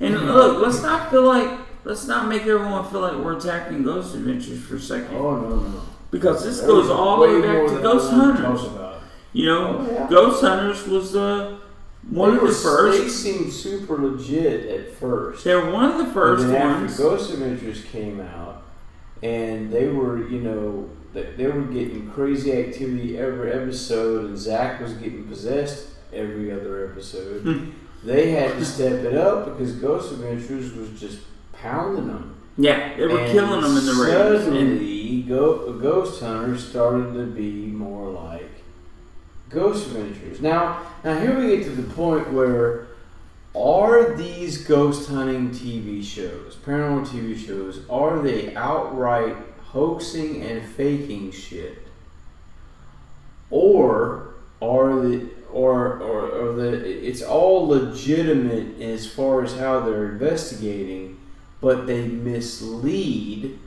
and look let's not feel like let's not make everyone feel like we're attacking Ghost Adventures for a second Oh no no. because this There goes all the way back to Ghost Hunters you know Oh, yeah. Ghost Hunters was uh, one They of the first They seemed super legit at first. they're one of the first and then ones after Ghost Adventures came out, and they were, you know, they, they were getting crazy activity every episode, and Zach was getting possessed every other episode. Hmm. they had to step it up because Ghost Adventures was just pounding them. yeah they were And killing them in the and Suddenly, Go, Ghost Hunters started to be more like Ghost Adventures. Now, now here we get to the point where are these ghost hunting TV shows, paranormal TV shows, are they outright hoaxing and faking shit, or are the or or, or the it's all legitimate as far as how they're investigating, but they mislead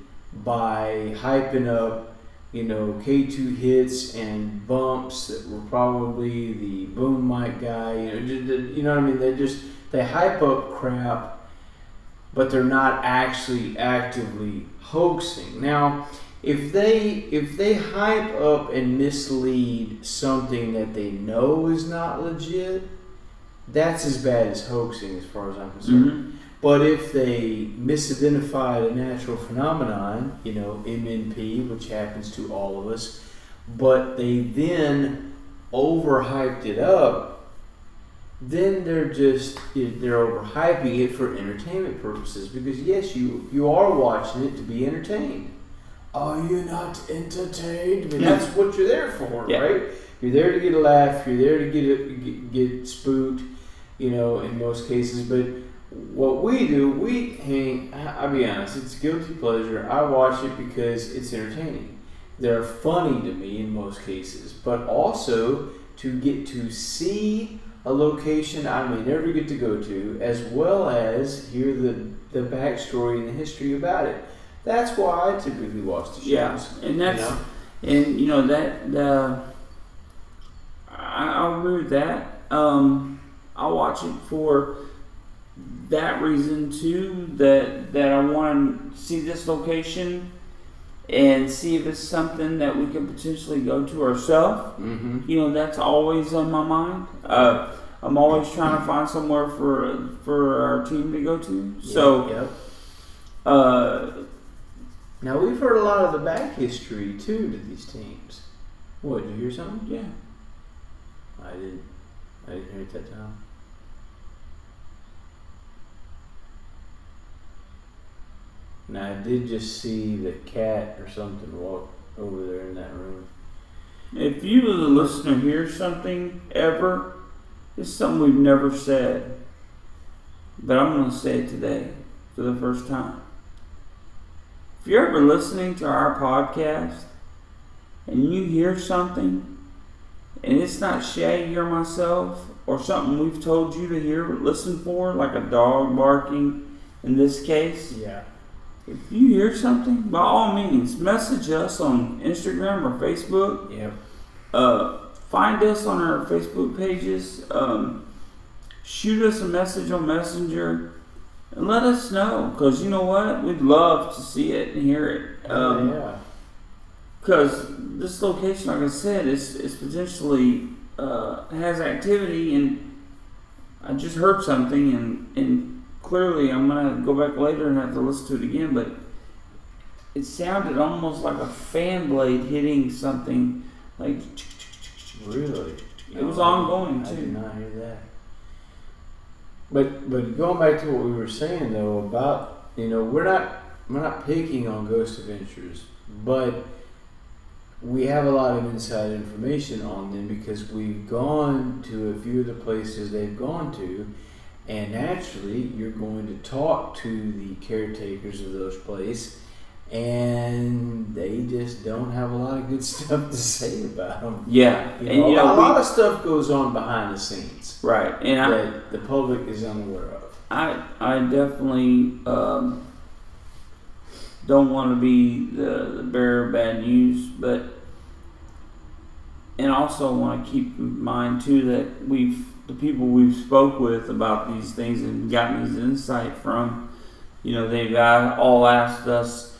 by hyping up you know, K2 hits and bumps that were probably the boom mic guy. You know, you know what I mean? They just they hype up crap, but they're not actually actively hoaxing. Now, if they if they hype up and mislead something that they know is not legit, that's as bad as hoaxing, as far as I'm concerned. Mhm. But if they misidentified a natural phenomenon, you know, MNP, which happens to all of us, but they then overhyped it up, then they're just they're overhyping it for entertainment purposes. Because yes, you you are watching it to be entertained. Are you not entertained? I mean, that's what you're there for, Yeah. right? You're there to get a laugh. You're there to get a, get, get spooked. You know, in most cases, but what we do, we hang. I- I'll be honest, it's guilty pleasure. I watch it because it's entertaining. They're funny to me in most cases, but also to get to see a location I may never get to go to, as well as hear the the backstory and the history about it. That's why I typically watch the shows. Yeah, and that's you know? and you know that the I, I agree with that. Um, I watch it for that reason too. That that I want to see this location and see if it's something that we can potentially go to ourselves. Mhm. You know, that's always on my mind. Uh, I'm always trying to find somewhere for for our team to go to. So. Yep. Uh, Now we've heard a lot of the back history too to these teams. What? Did you hear something? yeah. I didn't. I didn't hear it that time. Now I did just see the cat or something walk over there in that room. If you, the listener, hear something ever, it's something we've never said. But I'm going to say it today for the first time. If you're ever listening to our podcast and you hear something and it's not Shaggy or myself or something we've told you to hear, listen for, like a dog barking in this case, Yeah. If you hear something, by all means, message us on Instagram or Facebook. Yep. Uh, find us on our Facebook pages. Um, shoot us a message on Messenger and let us know. Because you know what? We'd love to see it and hear it. Um, yeah. Because this location, like I said, is, is potentially uh, has activity, and I just heard something, and, and clearly I'm gonna go back later and have to listen to it again. But it sounded almost like a fan blade hitting something, like Really. It was ongoing, too. I did not hear that. But but going back to what we were saying though about you know we're not we're not picking on Ghost Adventures, but we have a lot of inside information on them because we've gone to a few of the places they've gone to, and naturally, you're going to talk to the caretakers of those places, and they just don't have a lot of good stuff to say about them. Yeah, You and know, you know, a lot we- of stuff goes on behind the scenes right, and I, the public is unaware of. I, I definitely um, don't want to be the, the bearer of bad news, but and also want to keep in mind too that we've the people we've spoke with about these things and gotten these insight from, you know, they've all asked us,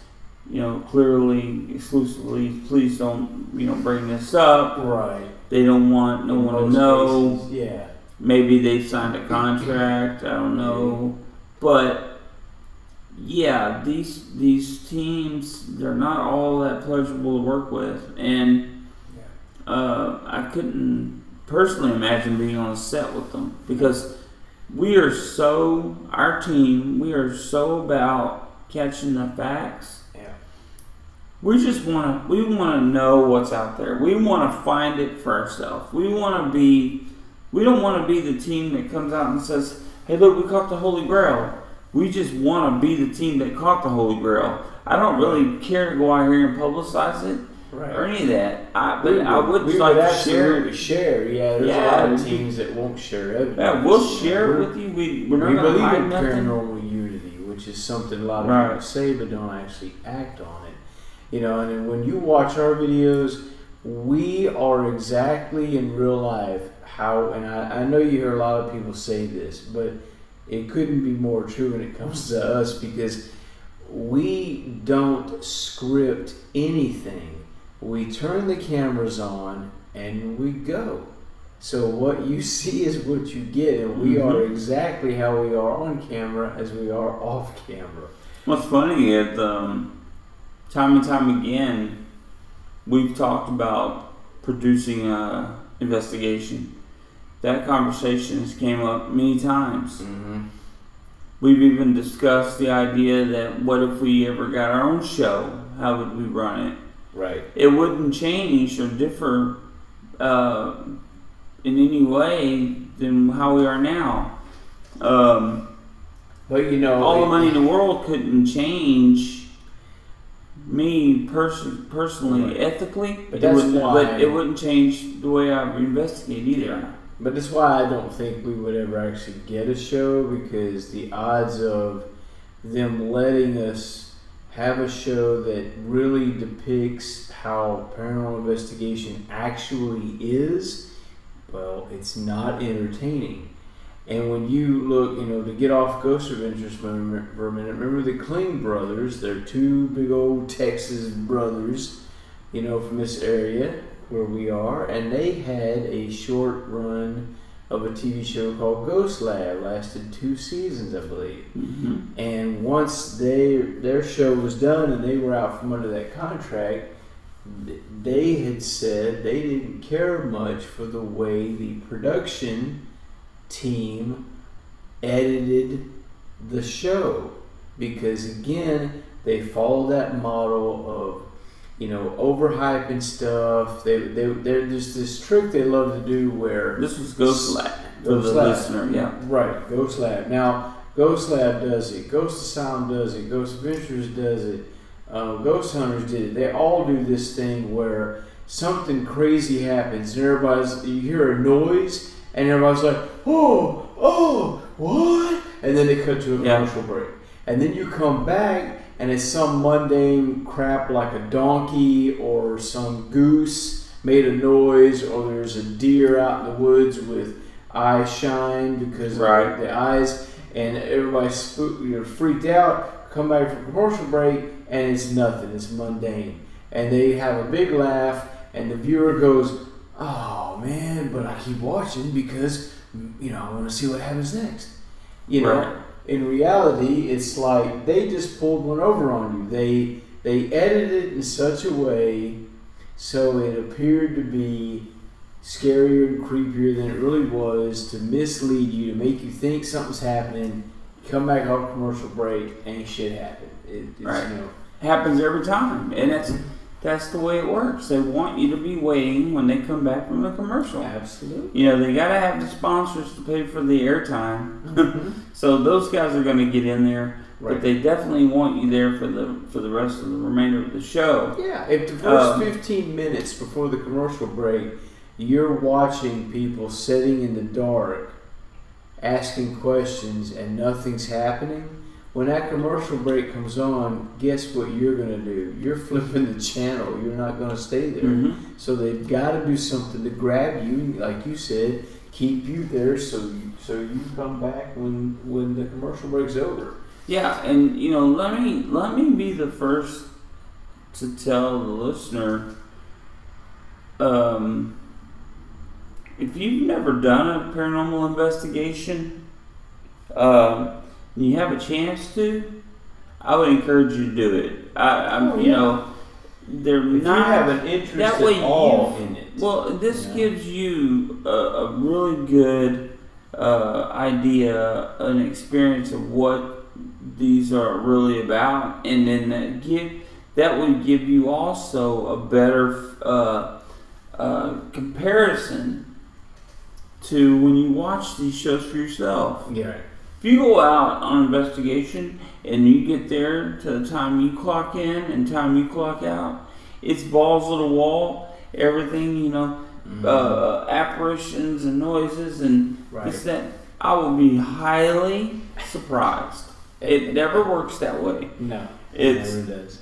you know, clearly, exclusively, please don't, you know, bring this up. Right. They don't want no In one to know cases, yeah. maybe they've signed a contract i don't know but yeah these these teams they're not all that pleasurable to work with and uh, i couldn't personally imagine being on a set with them. Because we are so our team we are so about catching the facts. Yeah. we just want to we want to know what's out there. We want to find it for ourselves. We want to be we don't want to be the team that comes out and says hey look we caught the holy grail. We just want to be the team that caught the holy grail. I don't really care to go out here and publicize it Right. or any of that I, but We i would we like would to share share. Yeah, there's Yeah, a lot of teams that won't share evidence. yeah we'll share We're- with you we, We we're not going believe in nothing paranormal unity, which is something a lot of Right. people say but don't actually act on it. You know, and when you watch our videos, we are exactly in real life how, and I, I know you hear a lot of people say this, but it couldn't be more true when it comes to us because we don't script anything. We turn the cameras on and we go. So what you see is what you get, and we Mhm. are exactly how we are on camera as we are off camera. What's funny is, um, time and time again, we've talked about producing a investigation. That conversation has came up many times. Mm-hmm. We've even discussed the idea that what if we ever got our own show? How would we run it? Right. It wouldn't change or differ uh, in any way than how we are now. Um, But you know, all the money in the world couldn't change me pers- personally, ethically. But it that's wouldn't, why- but it wouldn't change the way I investigate either. But that's why I don't think we would ever actually get a show because the odds of them letting us have a show that really depicts how paranormal investigation actually is, well, it's not entertaining. And when you look, you know, to get off Ghost Adventures for a minute, remember the Klinge brothers? They're two big old Texas brothers, you know, from this area where we are, and they had a short run of a TV show called Ghost Lab, lasted two seasons, I believe. hmm And once they their show was done and they were out from under that contract, they had said they didn't care much for the way the production team edited the show because again they followed that model of you know overhyping stuff. They they they're just this trick they love to do where This was Ghost Lab for Ghost the Lab. listener. Yeah. Right, Ghost Lab. Now, Ghost Lab does it. Ghost Asylum does it. Ghost Adventures does it. Uh, Ghost Hunters did it. They all do this thing where something crazy happens and everybody's you hear a noise and everybody's like, oh, oh, what? And then they cut to a Yeah. commercial break. And then you come back and it's some mundane crap like a donkey or some goose made a noise or there's a deer out in the woods with eye shine because Right. of the eyes and everybody's spooked, you know, freaked out come back from commercial break and it's nothing it's mundane and they have a big laugh and the viewer goes oh man but i keep watching because you know i want to see what happens next you know Right. In reality it's like they just pulled one over on you they they edited it in such a way so it appeared to be scarier and creepier than it really was to mislead you to make you think something's happening come back off commercial break ain't shit happen it, it's, Right. you know happens every time, and that's that's the way it works. They want you to be waiting when they come back from the commercial. Absolutely. You know, they got to have the sponsors to pay for the airtime. Mhm. so those guys are going to get in there, Right. but they definitely want you there for the for the rest of the remainder of the show. Yeah, if the first Um, 15 minutes before the commercial break, you're watching people sitting in the dark asking questions and nothing's happening, when that commercial break comes on, guess what you're going to do? You're flipping the channel. You're not going to stay there. Mhm. So they've got to do something to grab you, like you said, keep you there so you, so you come back when when the commercial break's over. Yeah, and you know, let me let me be the first to tell the listener. Um, if you've never done a paranormal investigation, um, and you have a chance to, I would encourage you to do it. I, I'm, Oh, you know, they're If not you have an interest that way at all you- in it, well, this gives you a, a really good uh, idea, an experience of what these are really about, and then that give that would give you also a better uh, uh, comparison to when you watch these shows for yourself. yeah, If you go out on investigation and you get there to the time you clock in and time you clock out, it's balls to the wall. Everything you know, uh, apparitions and noises and Right. this that. I will be highly surprised. It never works that way. no, It's it never does.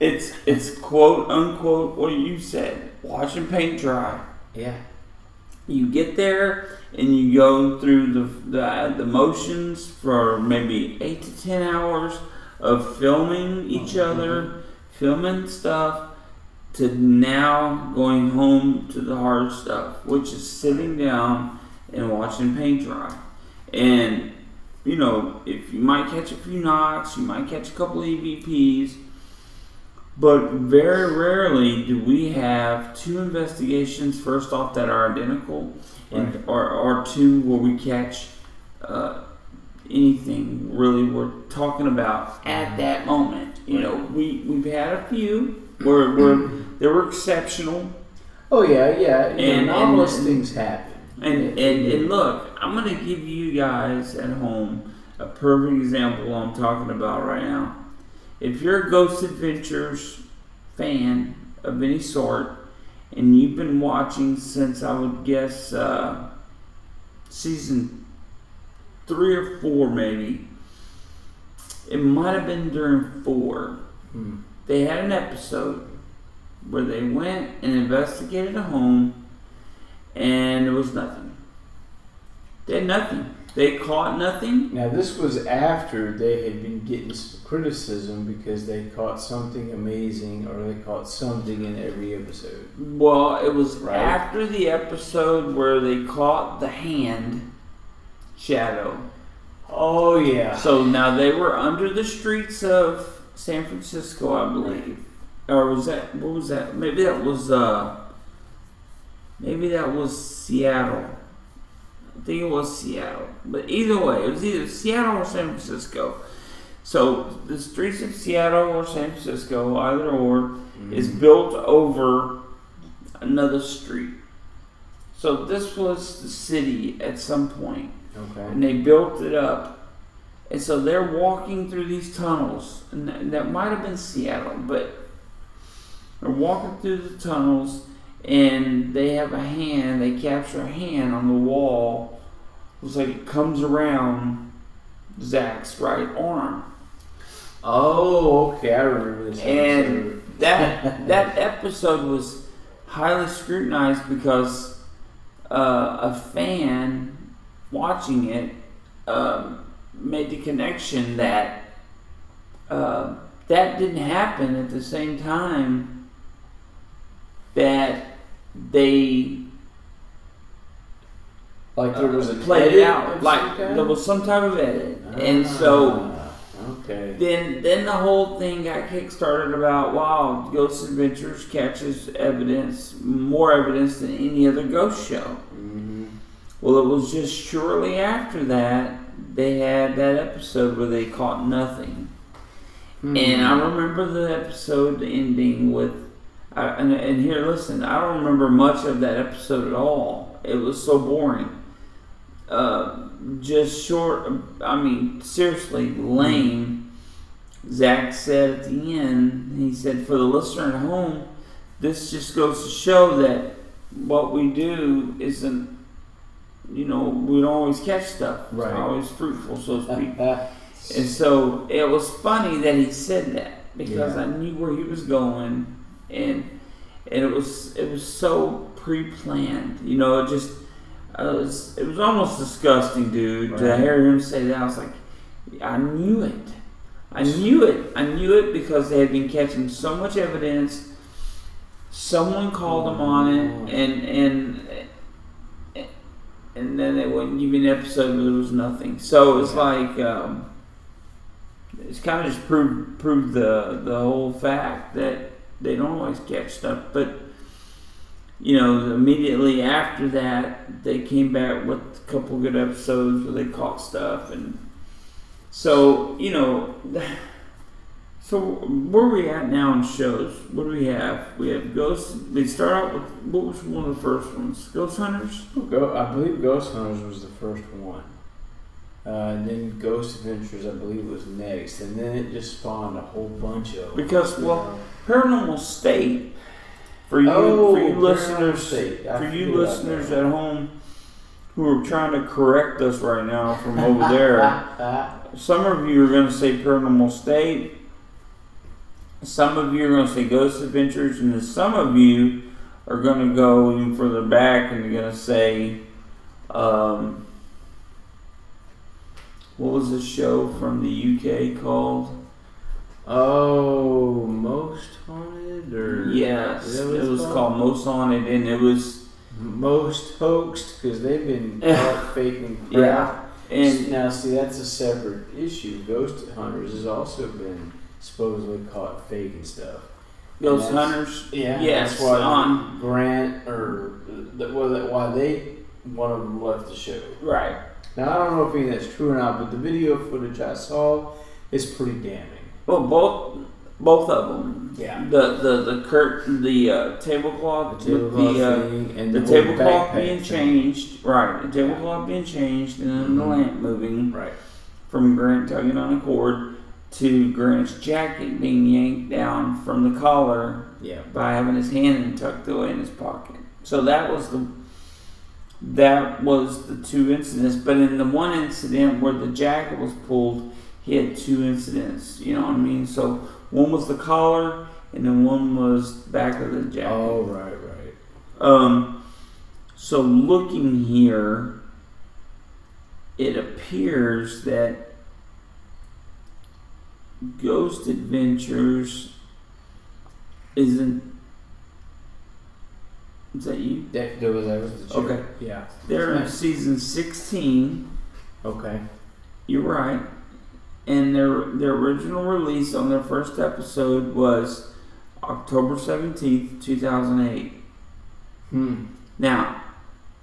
it's it's quote unquote what you said. Watching paint dry. Yeah, You get there and you go through the, the the motions for maybe eight to ten hours of filming each other, filming stuff, to now going home to the hard stuff, which is sitting down and watching paint dry. And you know, if you might catch a few knocks, you might catch a couple EVPs, but very rarely do we have two investigations first off that are identical, and, or, or two where we catch uh, anything really we're talking about at that moment. You know, we we've had a few where, where they were exceptional, Oh yeah, yeah. know, And- anomalous and- things happen. and, and, and look, I'm going to give you guys at home a perfect example I'm talking about right now. If you're a Ghost Adventures fan of any sort, and you've been watching since I would guess uh, season three or four, maybe, it might have been during four Hmm. they had an episode where they went and investigated a home and there was nothing. They had nothing. They caught nothing. Now this was after they had been getting some criticism because they caught something amazing or they caught something in every episode. Well, it was Right. after the episode where they caught the hand shadow. Oh yeah. So now they were under the streets of San Francisco, I believe. Or was that what was that? Maybe that was uh maybe that was Seattle. I think it was Seattle. But either way, it was either Seattle or San Francisco. So the streets of Seattle or San Francisco, either or, is built over another street. So this was the city at some point Okay. and they built it up. And so they're walking through these tunnels, and that, that might have been Seattle, but they're walking through the tunnels, and they have a hand. They capture a hand on the wall. Looks like it comes around Zach's right arm, Oh, okay. I remember this. and that that episode was highly scrutinized because uh, a fan watching it um, made the connection that uh, that didn't happen at the same time that they like there was a uh, played it edit out. Like there was some type of edit, and so. Ah, okay. Then, then the whole thing got kickstarted about wow, Ghost Adventures catches evidence, more evidence than any other ghost show. hmm Well, it was just shortly after that they had that episode where they caught nothing, Hmm. and I remember the episode ending with I, and, and here, listen, I don't remember much of that episode at all. It was so boring. Uh, just short. I mean, seriously, lame. Zach said at the end, he said, for the listener at home, this just goes to show that what we do isn't, you know, we don't always catch stuff. Right. It's always fruitful, so to speak. And so it was funny that he said that because Yeah. I knew where he was going, and and it was it was so pre-planned. You know, it just I was it was almost disgusting, dude. To hear him say that, I was like, I knew it. I knew it. I knew it because they had been catching so much evidence. Someone called them on it, and and and then they wouldn't give you an episode there was nothing. So it's like um, it's kind of just proved proved the the whole fact that they don't always catch stuff. But you know, immediately after that, they came back with a couple good episodes where they caught stuff, and so you know. So where are we at now in shows? What do we have? We have Ghost. They start out with what was one of the first ones? Ghost Hunters. Go, I believe Ghost Hunters was the first one. Uh, and then Ghost Adventures, I believe, was next. And then it just spawned a whole bunch of. Because well, Paranormal State for you Oh, for you listeners State. For you listeners at home who are trying to correct us right now from over there. Some of you are going to say Paranormal State. Some of you are going to say Ghost Adventures, and then some of you are going to go even further back and you're going to say, um, what was the show from the UK called? oh, Most Haunted? or Yes, it was called Most Haunted, and it was Most Hoaxed, because they've been caught faking crap. yeah, and now, see, that's a separate issue. Ghost Hunters has also been supposedly caught faking stuff. Ghost Hunters. Yeah, Yes, that's why on- Grant or well, why they one of them left the show. Right. Now I don't know if any of that's true or not, but the video footage I saw is pretty damning. Well, both both of them. Yeah. The the the curtain, the uh, tablecloth, The tablecloth the uh, and the whole tablecloth being thing. changed. Right. The tablecloth being changed, and then the Mhm. lamp moving Right. from Grant tugging on a cord to Grant's jacket being yanked down from the collar Yeah. by having his hand tucked away in his pocket. So that was the that was the two incidents. But in the one incident where the jacket was pulled, he had two incidents. You know what I mean? So one was the collar, and then one was back of the jacket. Oh right, right. Um, so looking here, it appears that Ghost Adventures isn't. Is that you? That, that was that was the Okay. Yeah. They're in season sixteen. Okay. You're right. And their their original release on their first episode was October seventeenth, two thousand eight. Hmm. Now,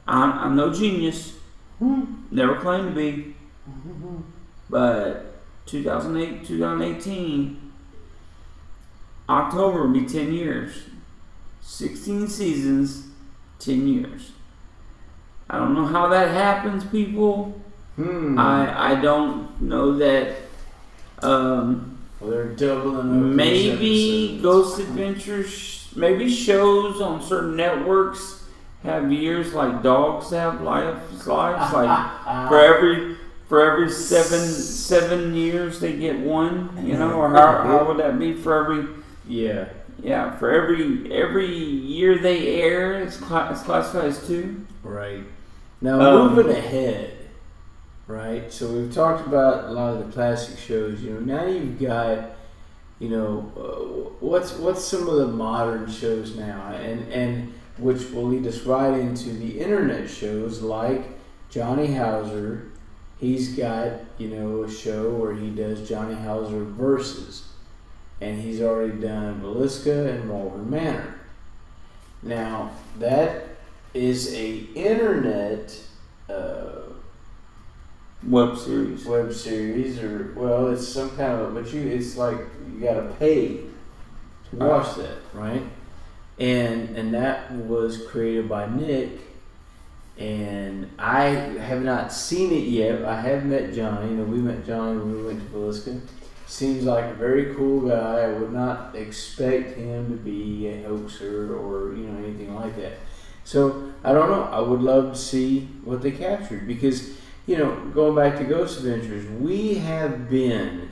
I'm, I'm no genius. Never claimed to be. But 2008, 2018, October will be 10 years. 16 seasons, 10 years. I don't know how that happens, people. Hmm. I I don't know that. Um, well, they're doubling maybe. Ghost Adventures, maybe shows on certain networks have years like dogs have lives. Lives like for every for every seven seven years they get one. You know, or how, how would that be for every? Yeah. Yeah, for every every year they air, it's, cla- it's classified as two. Right. Now Um, moving ahead, right? So we've talked about a lot of the classic shows. You know, now you've got, you know, uh, what's what's some of the modern shows now, and and which will lead us right into the internet shows like Johnny Houser. He's got you know a show where he does Johnny Houser verses, and he's already done Villisca and Malvern Manor. Now that is a internet uh, Web series. web series or well it's some kind of but you it's like you gotta pay to uh-huh. watch that right and and that was created by Nick. And I have not seen it yet. I have met Johnny. You know, we met Johnny when we went to Villisca. Seems like a very cool guy. I would not expect him to be a hoaxer or you know anything like that. So I don't know. I would love to see what they captured because you know going back to Ghost Adventures, we have been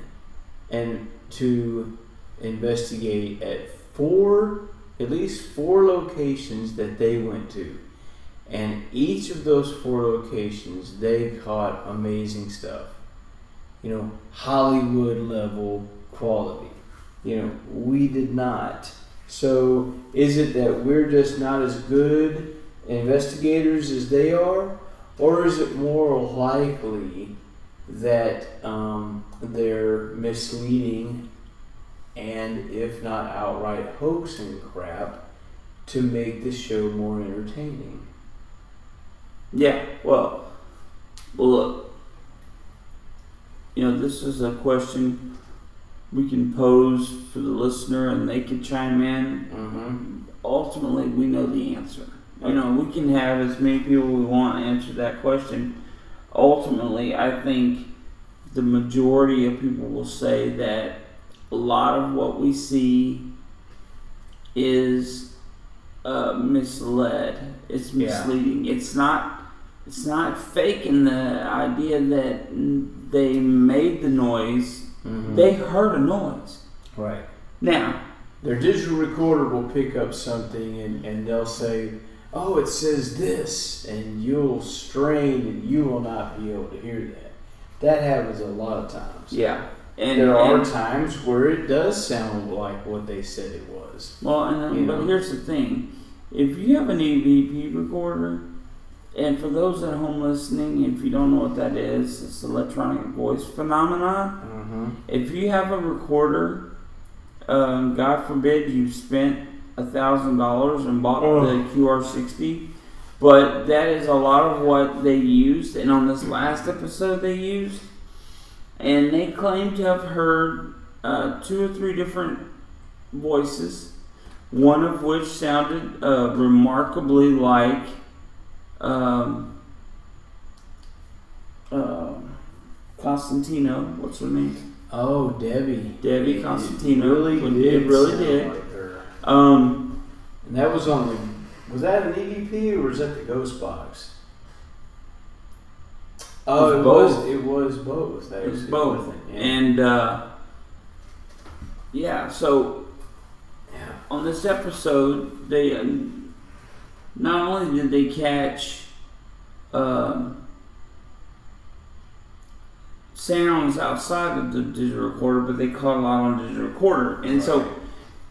and to investigate at four, at least four locations that they went to. And each of those four locations, they caught amazing stuff. You know, Hollywood level quality. You know, we did not. So, is it that we're just not as good investigators as they are? Or is it more likely that um, they're misleading and, if not outright hoaxing crap, to make the show more entertaining? Yeah, well, well, look, you know, this is a question we can pose for the listener and they can chime in. Mm-hmm. Ultimately, we know the answer. You know, we can have as many people we want answer that question. Ultimately, I think the majority of people will say that a lot of what we see is uh, misled. It's Yeah. misleading. It's not. It's not fake in the idea that they made the noise. Mhm. They heard a noise. right. Now, Their digital recorder will pick up something and, and they'll say, Oh, it says this, and you'll strain and you will not be able to hear that. That happens a lot of times. yeah, and there are and- times where it does sound like what they said it was. Well, and You but know. here's the thing: if you have an EVP recorder, and for those at home listening, if you don't know what that is, it's electronic voice phenomenon. Mm-hmm. If you have a recorder, um, God forbid you spent thousand dollars and bought the QR60, but that is a lot of what they used, and on this last episode they used, and they claim to have heard uh, two or three different voices, one of which sounded uh, remarkably like. Um, um Constantino, what's her name? Oh, Debbie. Debbie It Constantino. really It did. really sound did. Like her. Um, And that was on the. Was that an EVP or was that the Ghost Box? Oh, It it was. It was both. That it was both, Yeah. and uh, yeah. So yeah. on this episode, they um, not only did they catch um, sounds outside of the digital recorder, but they caught a lot on the digital recorder, and so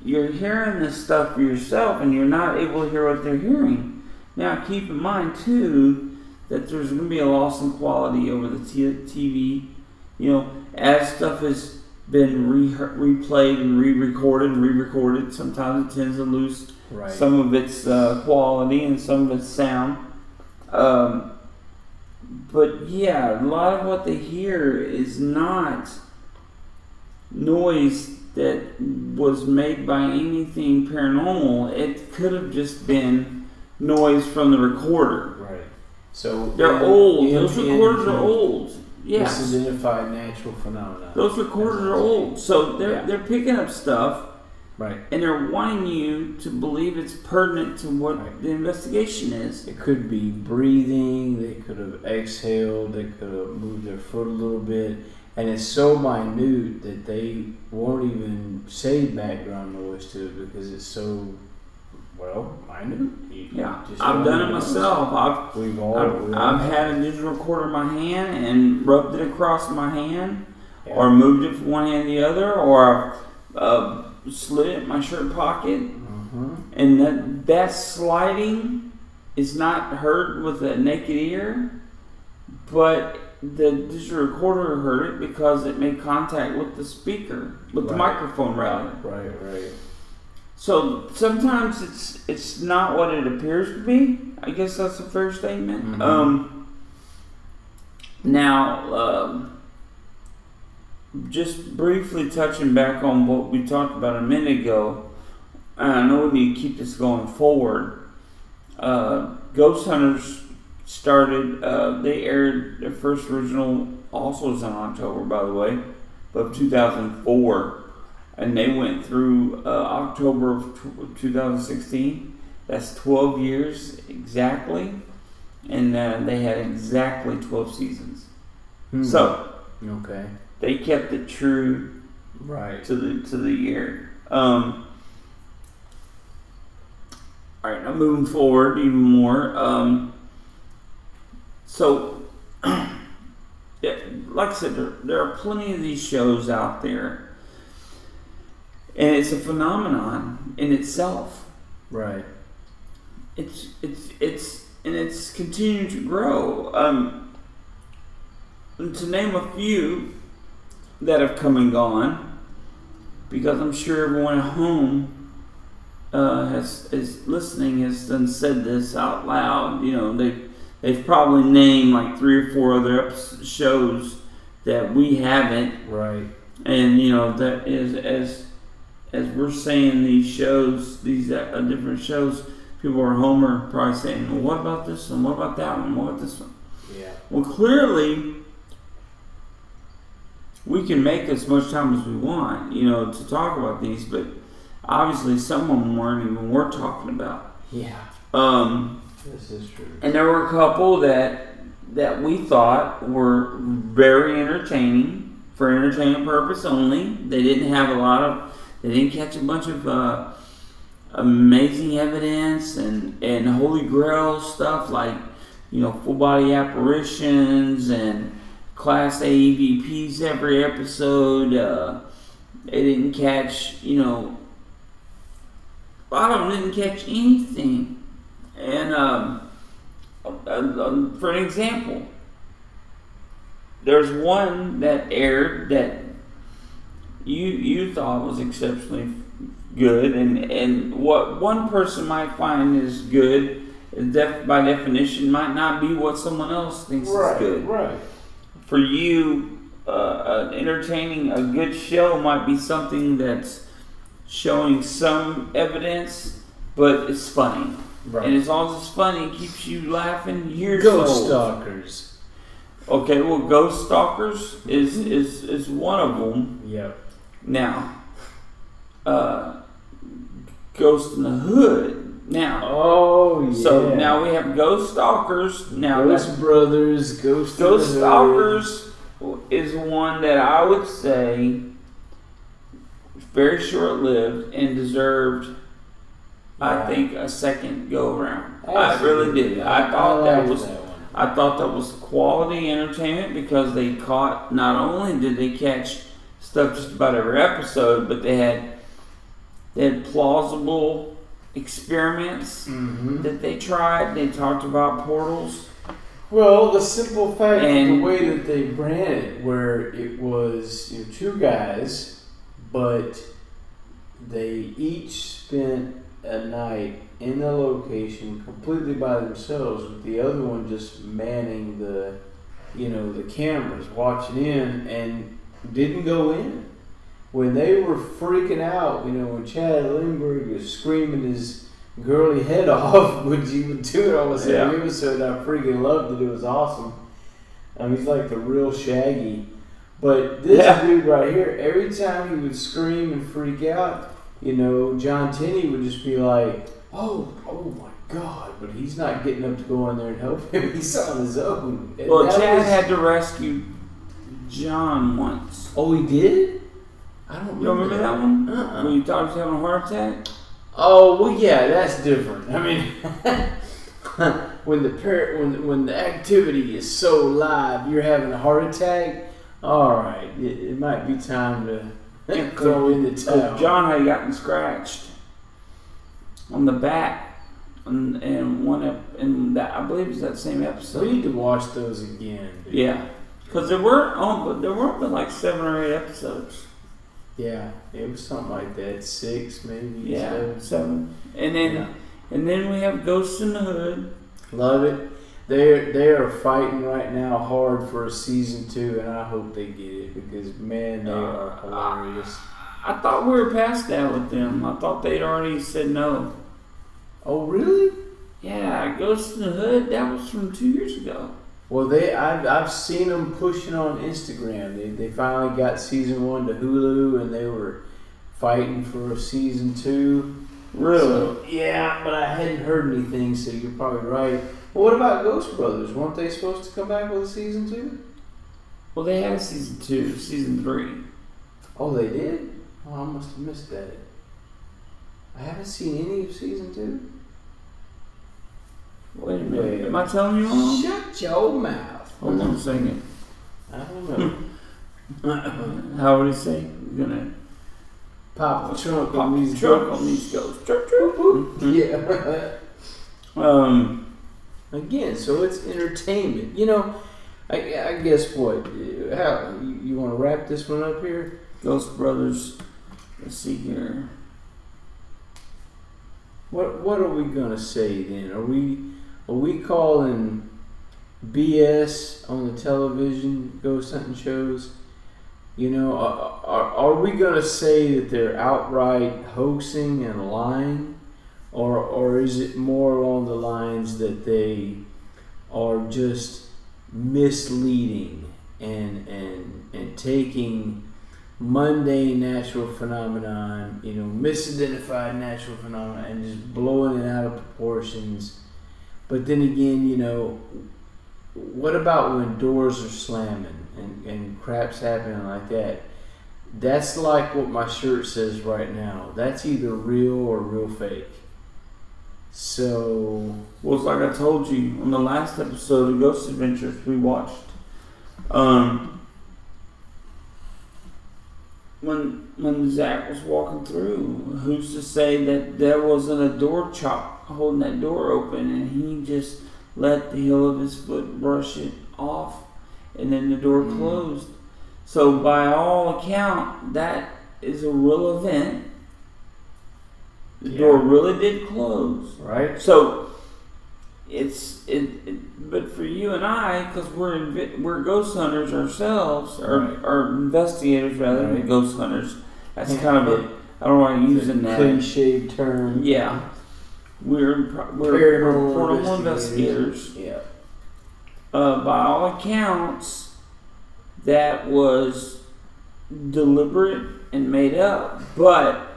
you're hearing this stuff for yourself, and you're not able to hear what they're hearing. Now, keep in mind too that there's going to be a loss in quality over the t- TV. You know, as stuff has been re- replayed and re-recorded and re-recorded, sometimes it tends to lose Right. some of its uh, quality and some of its sound. Um, but yeah, a lot of what they hear is not noise that was made by anything paranormal. It could have just been noise from the recorder. right. So They're in- old. in- Those in- recorders are old. Yes. identified natural phenomena. Those recorders are old. So they're Yeah. they're picking up stuff Right. and they're wanting you to believe it's pertinent to what Right. the investigation is. It could be breathing. They could have exhaled. They could have moved their foot a little bit. And it's so minute that they won't even say background noise to it because it's so, well, minute. You Yeah, just I've done it myself. I've We've all. I've, we've I've had a digital recorder in my hand and rubbed it across my hand, yeah. or moved it from one hand to the other, or uh, slid it in my shirt pocket, Mhm. and that that sliding is not heard with a naked ear, but the digital recorder heard it because it made contact with the speaker, with the microphone rather. Right, right. So sometimes it's it's not what it appears to be. I guess that's a fair statement. Mhm. Um, now, um, just briefly touching back on what we talked about a minute ago, and I know we need to keep this going forward. Uh, Ghost Hunters started. Uh, they aired their first original also was in October, by the way, of 2004, and they went through uh, October of tw 2016. That's 12 years exactly, and uh, they had exactly 12 seasons. Hmm. So okay, they kept it true right. to the to the year. Um, all right, now moving forward even more. Um, so, yeah, like I said, there, there are plenty of these shows out there, and it's a phenomenon in itself. Right. It's it's it's and it's continuing to grow. Um, to name a few that have come and gone, because I'm sure everyone at home uh, has is listening has done said this out loud. You know, they they've probably named like three or four other shows that we haven't, Right. and you know that is as as we're saying these shows, these uh, different shows. People are home are probably saying, "Well, what about this one? What about that one? What about this one?" Yeah. Well, clearly, we can make as much time as we want, you know, to talk about these, but obviously, some of them weren't even worth talking about. Yeah. Um, True. and there were a couple that that we thought were very entertaining for entertainment purpose only. They didn't have a lot of, they didn't catch a bunch of uh, amazing evidence and and holy grail stuff like you know full body apparitions and class A EVPs every episode. Uh, they didn't catch you know a lot of them didn't catch anything, and. Um, uh, um, for an example, there's one that aired that you you thought was exceptionally good, and and what one person might find is good, def, by definition, might not be what someone else thinks is good. Right. For you, uh, uh, entertaining a good show might be something that's showing some evidence, but it's funny. Right. And as long as it's funny, it keeps you laughing. You're Ghost sold. stalkers. Okay, well, Ghost Stalkers is is is one of them. Yep. Now, uh, Ghost in the Hood. Now, Oh yeah. so now we have Ghost Stalkers. Now, Ghost Brothers, Ghost. in the Ghost Hood. Stalkers is one that I would say very short lived and deserved. I think a second go around. I really did. I thought liked that was that. I thought that was quality entertainment because they caught not only did they catch stuff just about every episode, but they had they had plausible experiments Mhm. that they tried. They talked about portals. Well, the simple fact And- the way that they ran it, where it was you know, two guys, but they each spent a night in a location completely by themselves, with the other one just manning the, you know, the cameras, watching in, and didn't go in. When they were freaking out, you know, when Chad Lindberg was screaming his girly head off, would you would do it almost every Yeah. episode. I freaking loved it. It was awesome. Um, he's like the real Shaggy. But this Yeah. dude right here, every time he would scream and freak out, you know, John Tenney would just be like, "Oh, oh my God!" But he's not getting up to go in there and help him. He's on his own. And Well, Chad was- had to rescue John once. Oh, he did. I don't You remember, don't remember that one? Uh-uh. When you thought he was having a heart attack? Oh well, yeah, that's different. I mean, when the par- when when the activity is so live, you're having a heart attack. All right, it, it might be time to throw in the Because towel. John had gotten scratched on the back, and, and one ep- and that I believe it's that same episode. we need to watch those again. dude. Yeah, because there weren't on, um, but there weren't but like seven or eight episodes. yeah, it was something like that. Six, maybe. Yeah, seven. seven. And then Yeah. and then we have Ghosts in the Hood. Love it. They're they are fighting right now hard for a season two, and I hope they get it because man, they Uh, are hilarious. I thought we were past that with them. I thought they'd already said no. Oh, really? Yeah, Ghost in the Hood. That was from two years ago. Well, they I've, I've seen them pushing on Instagram. They, they finally got season one to Hulu, and they were fighting for a season two. Really? So, yeah, but I hadn't heard anything, so you're probably right. Well, what about Ghost Brothers? Weren't they supposed to come back with a season two? well, they had a season two, season three. Oh, they did? Oh, I must have missed that. I haven't seen any of season two. Wait a minute. Am I telling you wrong? Shut your mouth. Hold on a second. I don't know. How would he say? We're gonna Pop the trunk pop on these trunk on these ghosts. Chirp. Yeah. Um, Again, so it's entertainment. You know, I, I guess what? How you, you want to wrap this one up here? Ghost Brothers. Let's see here. What What are we gonna say then? Are we Are we calling BS on the television ghost hunting shows? You know, are, are, are we gonna say that they're outright hoaxing and lying, or or is it more along the lines that they are just misleading and and and taking mundane natural phenomenon, you know, misidentified natural phenomenon, and just blowing it out of proportions. But then again, you know, what about when doors are slamming and, and crap's happening like that? That's like what my shirt says right now. That's either real or real fake. So, Well, it's like I told you on the last episode of Ghost Adventures we watched. Um, when when Zach was walking through, who's to say that there wasn't a door chop holding that door open, and he just let the heel of his foot brush it off, and then the door Mm. closed. So by all account, that is a real event. The Yeah. door really did close. right? So it's it, it but for you and I, because we're invi- we're ghost hunters ourselves, or, Right. or investigators rather than ghost hunters. That's kind of a I don't want to using that. cliched term. Yeah, we're we're, Paranormal we're paranormal investigators. investigators. Yeah. Uh, by all accounts, that was deliberate and made up, but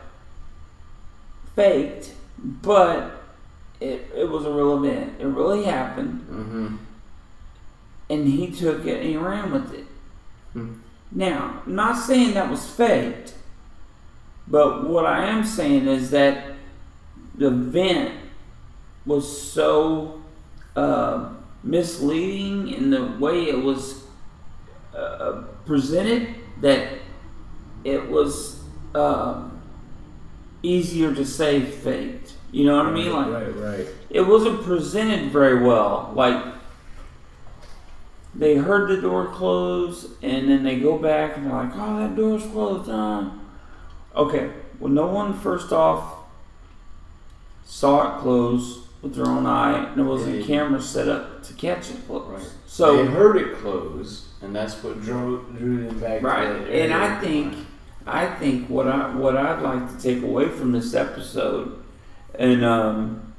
faked. But it, it was a real event. It really happened, Mm-hmm. and he took it and he ran with it. Hmm. Now, I'm not saying that was faked, but what I am saying is that the event was so uh, misleading in the way it was uh, presented that it was um easier to say faked. You know what I mean? Like right, right. it wasn't presented very well. Like they heard the door close, and then they go back and they're like, "Oh, that door's closed." Uh. Okay, well, no one first off saw it close with their own eye, and there wasn't a camera set up to catch it close. Right. So they heard it close, and that's what drew drew them back. Right, and I think, I think what I what I'd like to take away from this episode, and um,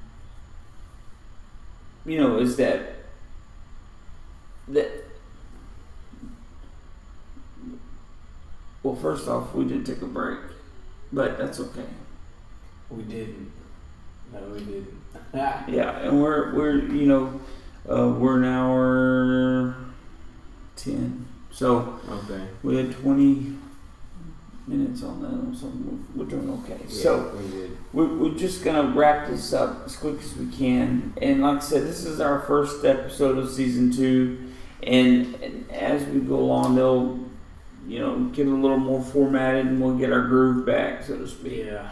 you know, is that that. Well, first off, we didn't take a break, but that's okay. we didn't. No, we didn't. Yeah, and we're we're you know, uh, we're an hour ten, so okay. we had twenty minutes on that, so we're, we're doing okay. Yeah, So. we did. We're, we're just gonna wrap this up as quick as we can, and like I said, this is our first episode of season two, and, and as we go along, they'll, you know, get a little more formatted, and we'll get our groove back, so to speak. Yeah.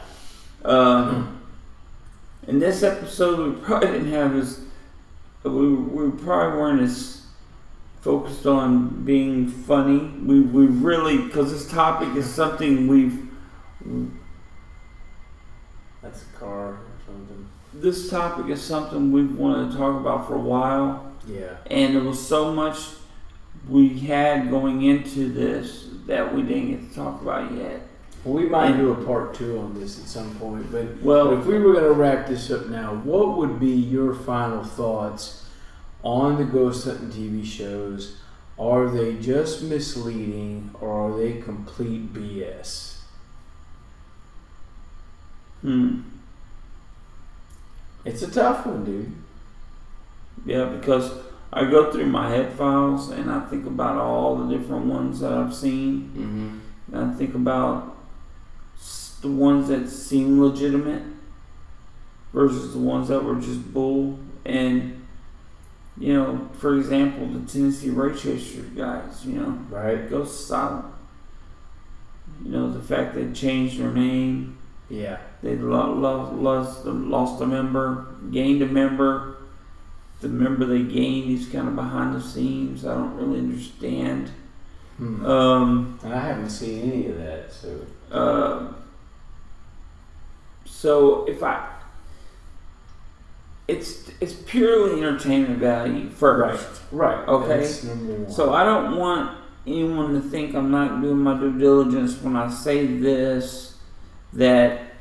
Um, in this episode, we probably didn't have as we we probably weren't as focused on being funny. We we really because this topic is something we've That's a car or something. this topic is something we've wanted to talk about for a while, Yeah. and there was so much we had going into this that we didn't get to talk about yet. We might And- do a part two on this at some point, but Well, if we were going to wrap this up now, what would be your final thoughts on the ghost hunting TV shows? Are they just misleading or are they complete BS? hmm, It's a tough one, dude. yeah, because I go through my head files and I think about all the different ones that I've seen. Mm-hmm. And I think about the ones that seem legitimate versus the ones that were just bull. And, you know, for example, the Tennessee Wraith Chasers guys, you know, Right? go Silent. You know, the fact they changed their name, Yeah. they lo- lo- lost, lost a member, gained a member. The member they gained is kind of behind the scenes. I don't really understand. Hmm. Um, and I haven't seen any of that, so. Uh, so if I, it's it's purely entertainment value first. Right. Right. Okay. So I don't want anyone to think I'm not doing my due diligence when I say this. That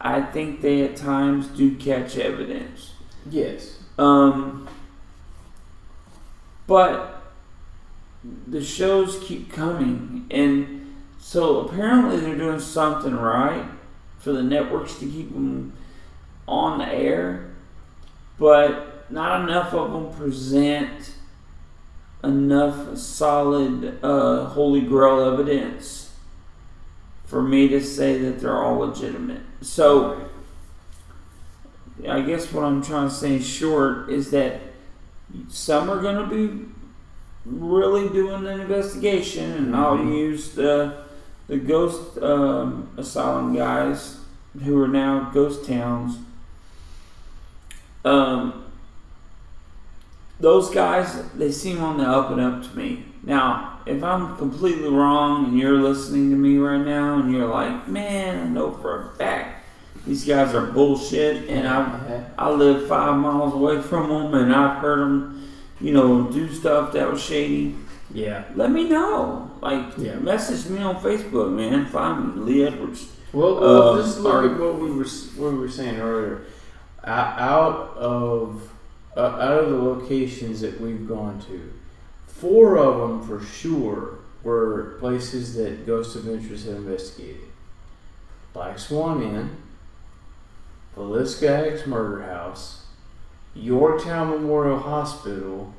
I think they at times do catch evidence. yes. Um, but the shows keep coming, and so apparently they're doing something right for the networks to keep them on the air, but not enough of them present enough solid uh, holy grail evidence for me to say that they're all legitimate. So. I guess what I'm trying to say in short is that some are going to be really doing an investigation, and I'll Mhm. use the the ghost um, asylum guys who are now ghost towns. Um, those guys, they seem on the up and up to me. Now, if I'm completely wrong and you're listening to me right now and you're like, man, I know for a fact these guys are bullshit, and I. I live five miles away from them, and I've heard them, you know, do stuff that was shady. Yeah. Let me know. Like, Yeah. message me on Facebook, man. Find me, Lee Edwards. Well, well Uh, just look are- at what we were what we were saying earlier. Out of uh, out of the locations that we've gone to, four of them for sure were places that Ghost Adventures had investigated. Black Swan Inn, the Villisca Axe Murder House, Yorktown Memorial Hospital,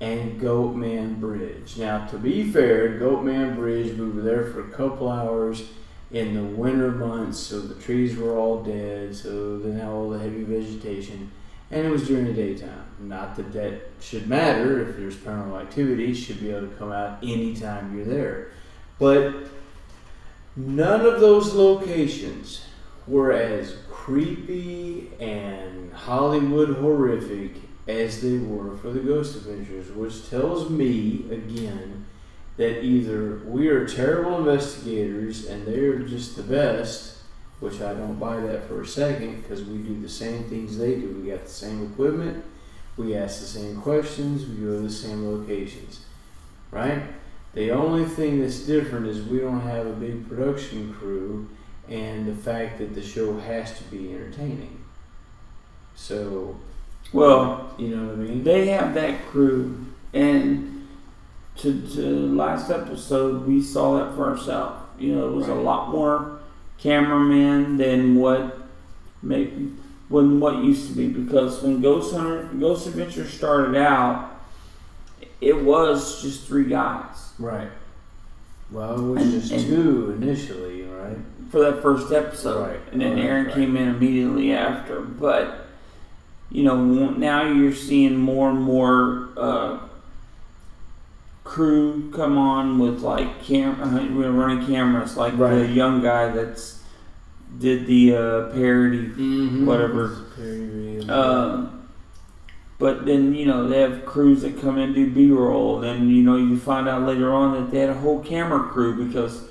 and Goatman Bridge. Now, to be fair, Goatman Bridge, we were there for a couple hours in the winter months, so the trees were all dead, so didn't all the heavy vegetation, and it was during the daytime. Not that that should matter if there's paranormal activity, it should be able to come out anytime you're there. But none of those locations were as creepy and Hollywood horrific as they were for the Ghost Adventures, which tells me again that either we are terrible investigators and they're just the best, which I don't buy that for a second because we do the same things they do. We got the same equipment, we ask the same questions, we go to the same locations, right? The only thing that's different is we don't have a big production crew and the fact that the show has to be entertaining. So, Well, you know what I mean? they have that crew, and to, to last episode, we saw that for ourselves. You know, it was a lot more cameramen than what maybe when what used to be because when Ghost Hunter Ghost Adventure started out, it was just three guys Right. Well, it was And- just and- two initially, right? for that first episode, Right. and then Right, Aaron right. came in immediately after. But you know, now you're seeing more and more uh, crew come on with like cam, we're running cameras, like the young guy that's did the uh, parody Mm-hmm. Whatever. Um, but then you know they have crews that come in do B-roll. Then you know you find out later on that they had a whole camera crew because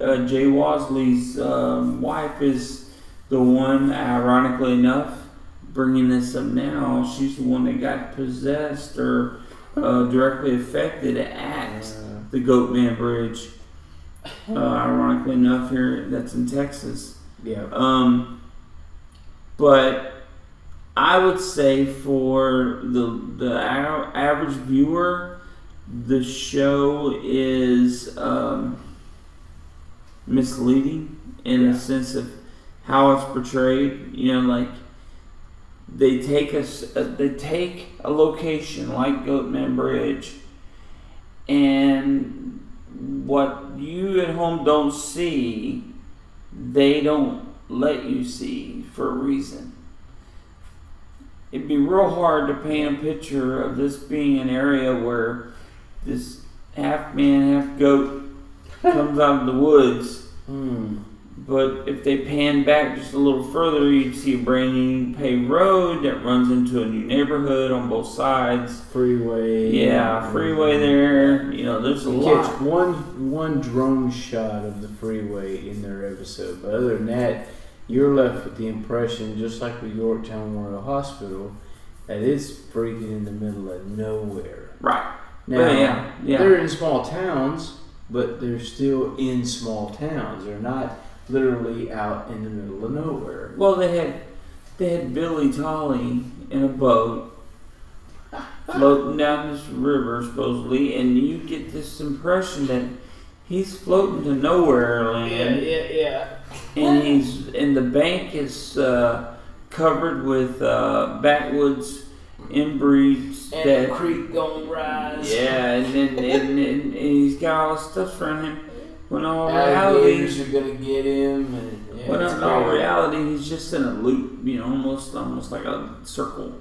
uh, Jay Wasley's um, wife is the one, ironically enough, bringing this up now. She's the one that got possessed or uh, directly affected at the Goatman Bridge. Uh, ironically enough, here that's in Texas. Yeah. Um, but I would say for the the average viewer, the show is um, misleading in Yeah. the sense of how it's portrayed. You know, like they take us, uh, they take a location like Goatman Bridge, and what you at home don't see, they don't let you see for a reason. It'd be real hard to paint a picture of this being an area where this half man, half goat comes out of the woods. Hmm. But if they pan back just a little further, you'd see a brand new paved road that runs into a new neighborhood on both sides. Freeway. Yeah, freeway mm-hmm. there. You know, there's a You lot. catch one one drone shot of the freeway in their episode, but other than that, you're left with the impression, just like with Yorktown Memorial Hospital, that it's freaking in the middle of nowhere. Right. Now, yeah, yeah. they're in small towns, but they're still in small towns. They're not literally out in the middle of nowhere. Well, they had they had Billy Tolley in a boat floating down this river supposedly, and you get this impression that he's floating to nowhere land, yeah, yeah. and he's and the bank is uh, covered with uh, backwoods inbreeds that creek gonna rise. yeah, and then and, and, and he's got all this stuff around him. When all reality, Alligators are gonna get him. And, yeah, Well, it's in all reality, he's just in a loop, you know, almost almost like a circle,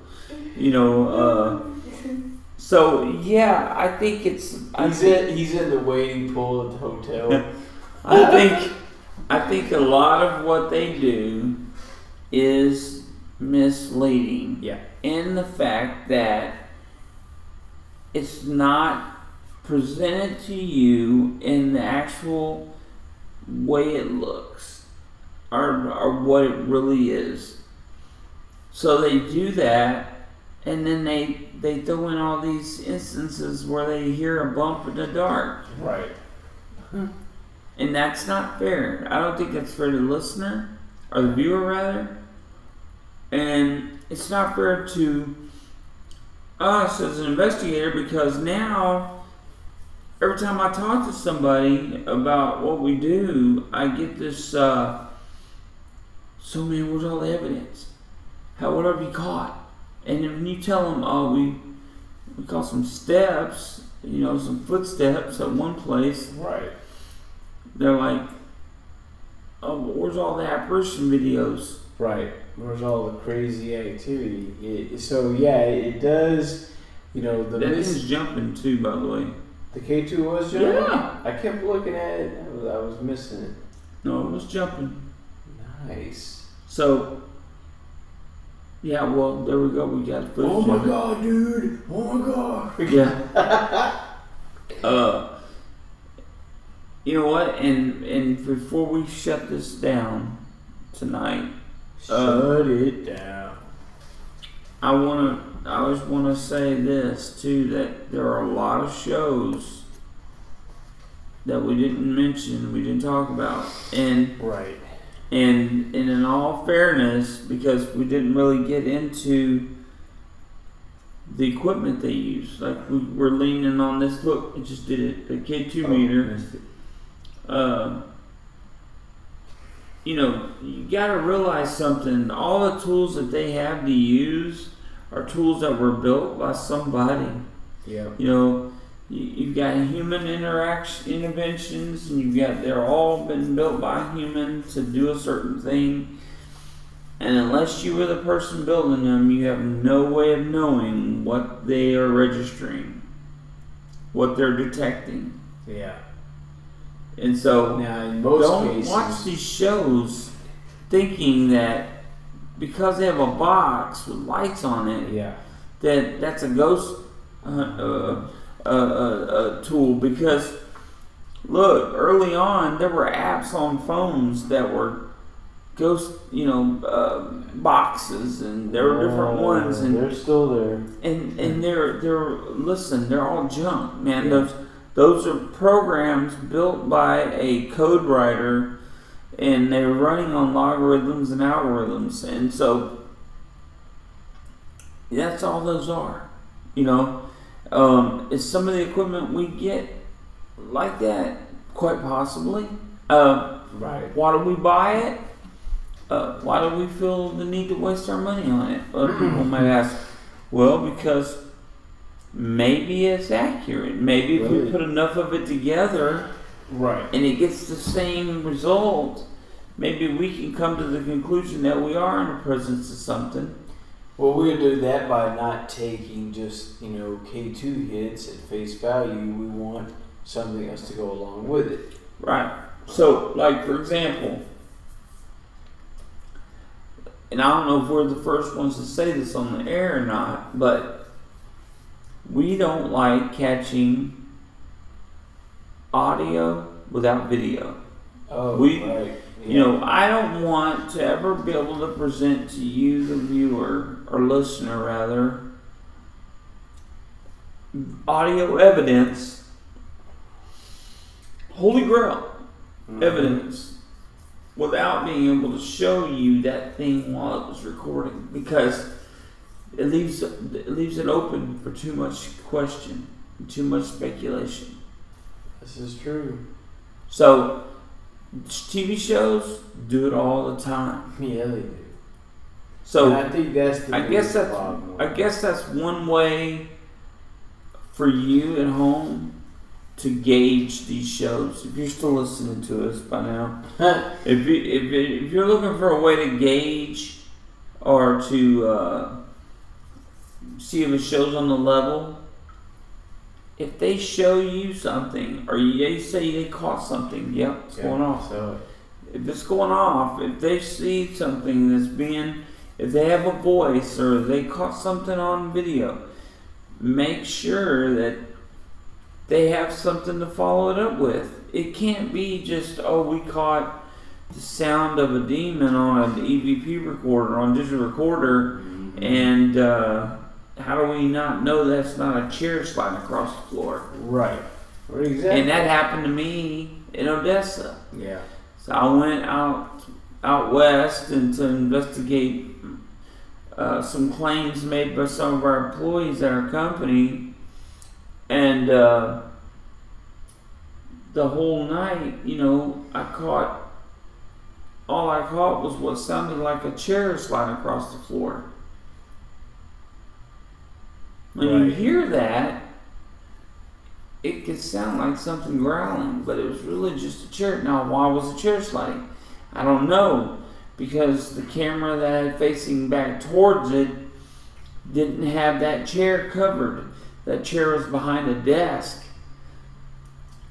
you know. Uh, so yeah, I think it's. I He's think, in, he's in the waiting pool at the hotel. I think. I think a lot of what they do is misleading. Yeah. In the fact that it's not presented to you in the actual way it looks or, or what it really is. So they do that and then they they throw in all these instances where they hear a bump in the dark. right. Hmm. And that's not fair. I don't think that's fair to the listener or the viewer rather. And it's not fair to us as an investigator because now every time I talk to somebody about what we do, I get this uh, so man, where's all the evidence? How what have you caught? And then when you tell them, oh, we we caught some steps, you know, some footsteps at one place, Right. they're like, oh, where's all the apparition videos? Right. Where's all the crazy activity? It, so yeah, it does. You know the that mis- jumping too, by the way. The K two was jumping. Yeah. I kept looking at it. I was, I was missing it. No, it was jumping. Nice. So, yeah, well, there we go. We got footage. Oh my god, dude! Oh my god! Yeah. uh, you know what? And and before we shut this down tonight, Shut it down. I wanna I always wanna say this too that there are a lot of shows that we didn't mention, we didn't talk about, and Right. and and in all fairness, because we didn't really get into the equipment they use, like we, we're leaning on this. Look, it just did it. The K two meter. Uh, you know, you got to realize something. All the tools that they have to use are tools that were built by somebody. Yep. You know, you, you've got human interaction interventions, and you've got they're all been built by humans to do a certain thing. And unless you were the person building them, you have no way of knowing what they are registering, what they're detecting. Yeah. And so, Now in most don't cases, watch these shows thinking that because they have a box with lights on it, yeah. that that's a ghost uh, uh, uh, uh, uh, tool. Because look, early on there were apps on phones that were ghost, you know, uh, boxes, and there were different Oh, ones, and they're still there. and and they're they're listen, they're all junk, man. Yeah. Those Those are programs built by a code writer, and they're running on logarithms and algorithms, and so that's all those are. You know, um, is some of the equipment we get like that? Quite possibly. Uh, Right. why do we buy it? Uh, why do we feel the need to waste our money on it? Other people might ask, well, because maybe it's accurate. Maybe if we put enough of it together Right. and it gets the same result, maybe we can come to the conclusion that we are in the presence of something. Well, we'll do that by not taking just, you know, K2 hits at face value. We want something else to go along with it. Right. So, like for example, and I don't know if we're the first ones to say this on the air or not, but we don't like catching audio without video. Oh, We- right. You know, I don't want to ever be able to present to you, the viewer or listener, rather, audio evidence, holy grail Mhm. evidence, without being able to show you that thing while it was recording because it leaves it leaves it open for too much question, too much speculation. This is true. So, TV shows do it all the time. Yeah, they do. So and I think that's the I guess that's problem. I guess that's one way for you at home to gauge these shows. If you're still listening to us by now, if you if, if you're looking for a way to gauge or to uh, see if a show's on the level, if they show you something or they say they caught something, yep, it's Yeah, going off. So, if it's going off, if they see something that's being, if they have a voice or they caught something on video, make sure that they have something to follow it up with. It can't be just, oh, we caught the sound of a demon on an EVP recorder, on digital recorder, and uh, how do we not know that's not a chair sliding across the floor? right. Right, Exactly. And that happened to me in Odessa. yeah. So I went out out west and to investigate uh, some claims made by some of our employees at our company, and uh, the whole night, you know, I caught. All I caught was what sounded like a chair sliding across the floor. When you hear that, it could sound like something growling, but it was really just a chair. Now, why was the chair sliding? I don't know, because the camera that I had facing back towards it didn't have that chair covered. That chair was behind a desk,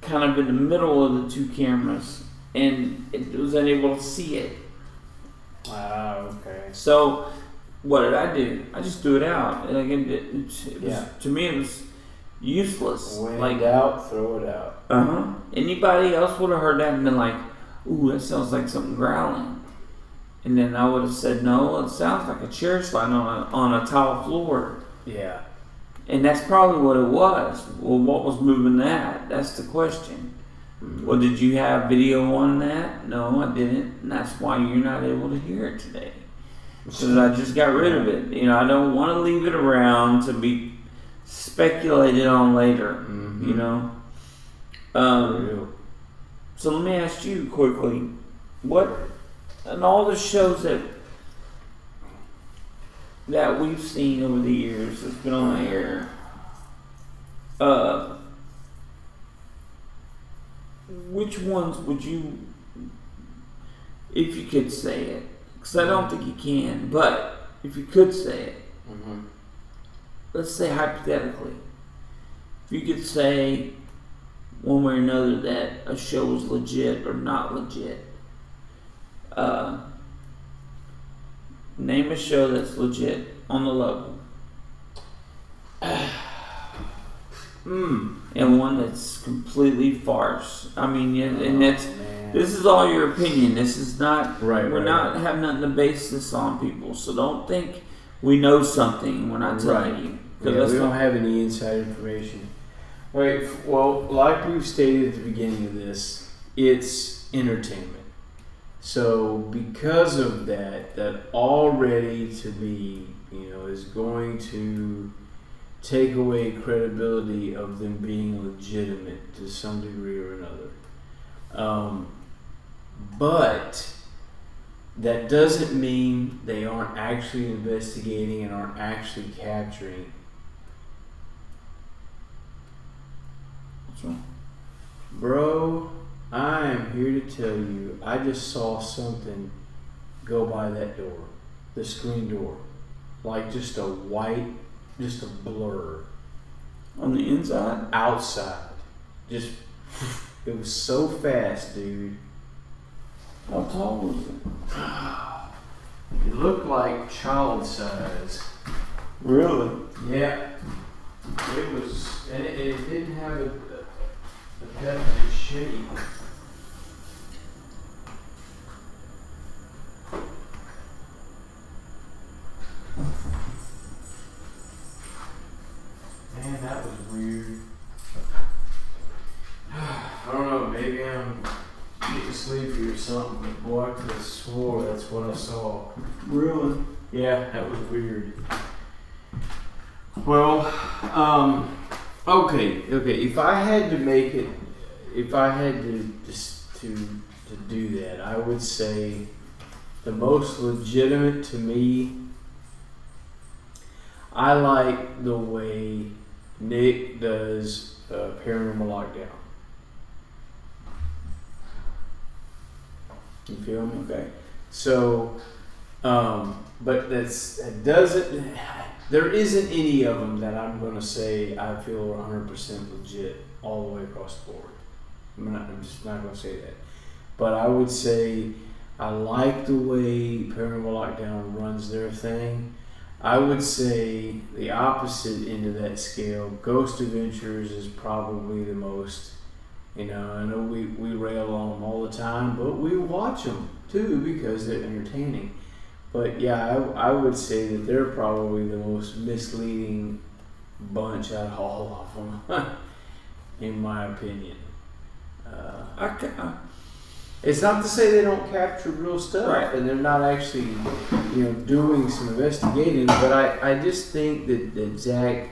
kind of in the middle of the two cameras, and it was unable to see it. Wow, okay. So, what did I do? I just threw it out. Like it, it, it was, Yeah. To me, it was useless. When like doubt, throw it out. uh huh. Anybody else would have heard that and been like, "Ooh, that sounds like something growling," and then I would have said, "No, it sounds like a chair sliding on a, on a tile floor," Yeah. and that's probably what it was. Well, what was moving that? That's the question. Well, did you have video on that? No, I didn't, and that's why you're not able to hear it today. Because I just got rid of it. You know, I don't want to leave it around to be speculated on later. Mhm. You know. Um, so let me ask you quickly, what and all the shows that that we've seen over the years that's been on the air, uh, which ones would you, if you could say it, because I don't think you can, but if you could say it, Mhm. let's say hypothetically, if you could say one way or another that a show is legit or not legit, uh, name a show that's legit on the level, Mm. And one that's completely farce. I mean, yeah, and oh, that's Oh, this is all your opinion. This is not. Right, We're right, not right. have nothing to base this on, people. So don't think we know something. when I tell telling Right. you. 'Cause Yeah, we don't have any inside information. Right. Well, like we've stated at the beginning of this, it's entertainment. So because of that, that already to me, you know, is going to take away credibility of them being legitimate to some degree or another. Um, but that doesn't mean they aren't actually investigating and aren't actually capturing What's wrong? Bro, I am here to tell you, I just saw something go by that door, the screen door. Like just a white, just a blur On the inside? outside. Just, it was so fast, dude. How tall was it? It looked like child size. Really? Yeah. It was, and it, it didn't have a, a definite shape. What I saw. Really? Yeah, that was weird. Well, um, okay, okay. If I had to make it, if I had to just to to do that, I would say the most legitimate to me. I like the way Nick does uh, Paranormal Lockdown. You feel me? Okay. So, um, but that's that doesn't. There isn't any of them that I'm going to say I feel are 100 percent legit all the way across the board. I'm not. I'm just not going to say that. But I would say I like the way Paranormal Lockdown runs their thing. I would say the opposite end of that scale, Ghost Adventures is probably the most. You know, I know we, we rail on them all the time, but we watch them too because they're entertaining. But yeah, I, I would say that they're probably the most misleading bunch out of all of them, in my opinion. Uh, I, it's not to say they don't capture real stuff Right. and they're not actually, you know, doing some investigating. But I, I just think that, that Zak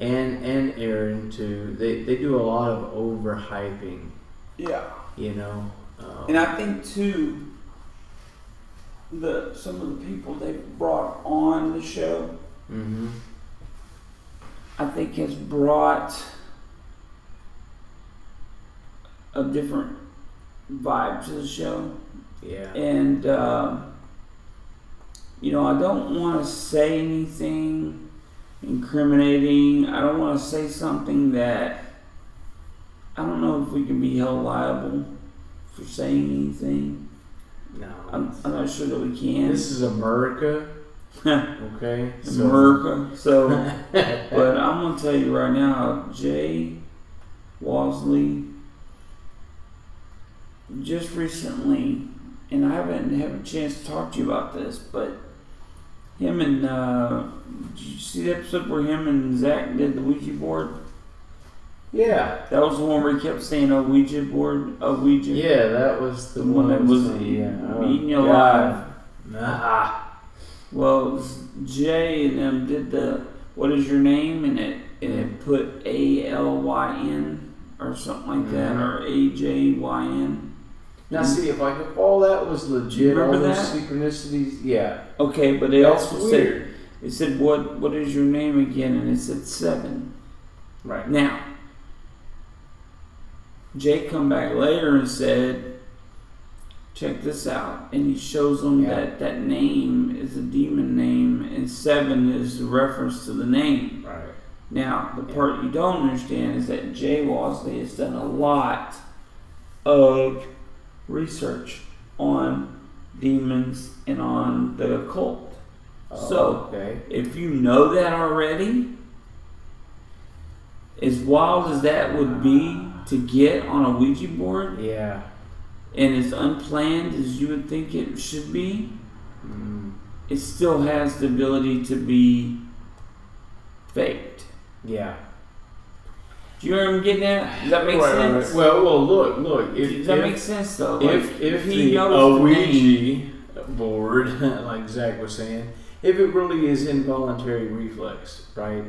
and and Aaron too, they, they do a lot of overhyping. yeah. You know. Um, And I think too, the some of the people they've brought on the show, hmm I think has brought a different vibe to the show. Yeah. And, uh, you know, I don't want to say anything incriminating. I don't want to say something that I don't know if we can be held liable for saying anything. No. I'm, I'm not sure that we can. this is America. Okay. So- America. So, but I'm gonna tell you right now, Jay Wasley just recently, and I haven't had a chance to talk to you about this, but him and uh, did you see the episode where him and Zak did the Ouija board? Yeah. That was the one where he kept saying a Ouija board, a Ouija. Yeah, that was the, The one that was yeah. Oh, eating you alive. Nah. Well, Jay and them did the what is your name and it and it put A L Y N or something like that Mhm. or A J Y N. Now, see, if like if all that was legit, all Remember those that? synchronicities, yeah, Okay, but they that's also said weird. it said what what is your name again and it said seven. Right. Now Jay come back later and said, check this out, and he shows them Yeah. that that name is a demon name and seven is a reference to the name. Right. Now, the Yeah. part you don't understand is that Jay Wasley has done a lot of research on demons and on the occult. So, Oh, okay. if you know that already, as wild as that would be to get on a Ouija board Yeah. and as unplanned as you would think it should be, Mm, it still has the ability to be faked. yeah. Do you know what I'm getting at? Does that make Right, right, sense? right. Well, well, look, look. If, Does that if, make sense though? Like, if if he the knows the name- Ouija board, like Zak was saying, if it really is involuntary reflex, right,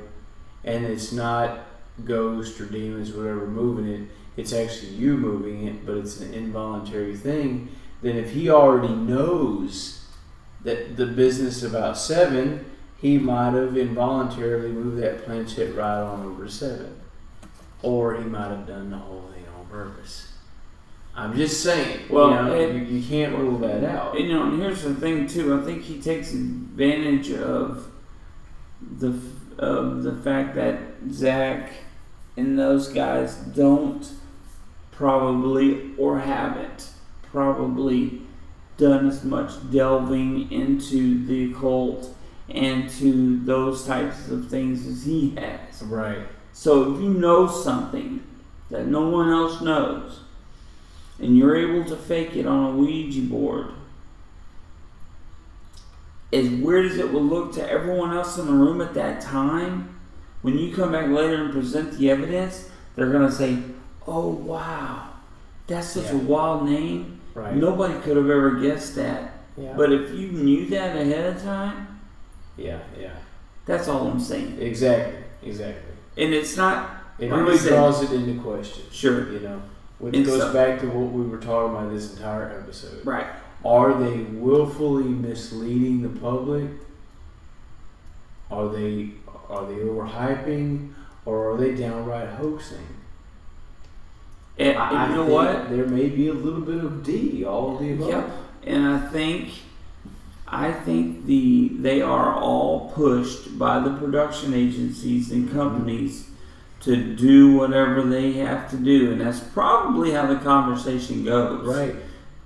and it's not ghost or demons, whatever, moving it, it's actually you moving it, but it's an involuntary thing. Then if he already knows that the business about seven, he might have involuntarily moved that planchette right on over to seven, or he might have done the whole thing on purpose. I'm just saying. Well, you, know, you can't rule that out. And, you know, and here's the thing too. I think he takes advantage of the of the fact that Zak and those guys don't probably or haven't probably done as much delving into the occult and to those types of things as he has. right. So if you know something that no one else knows, and you're able to fake it on a Ouija board, as weird as it will look to everyone else in the room at that time, when you come back later and present the evidence, they're gonna say, "Oh wow, that's such a wild name. Right. Nobody could have ever guessed that." Yeah. But if you knew that ahead of time, yeah. Yeah. that's all I'm saying. Exactly. Exactly. And it's not It Like really said- draws it into question. sure, You know, which And goes so- back to what we were talking about this entire episode. right? Are they willfully misleading the public? Are they are they overhyping, or are they downright hoaxing? And, I- and I you know what? There may be a little bit of D, all of the above. Yep. And I think I think the they are all pushed by the production agencies and mm-hmm. companies to do whatever they have to do, and that's probably how the conversation goes. Right.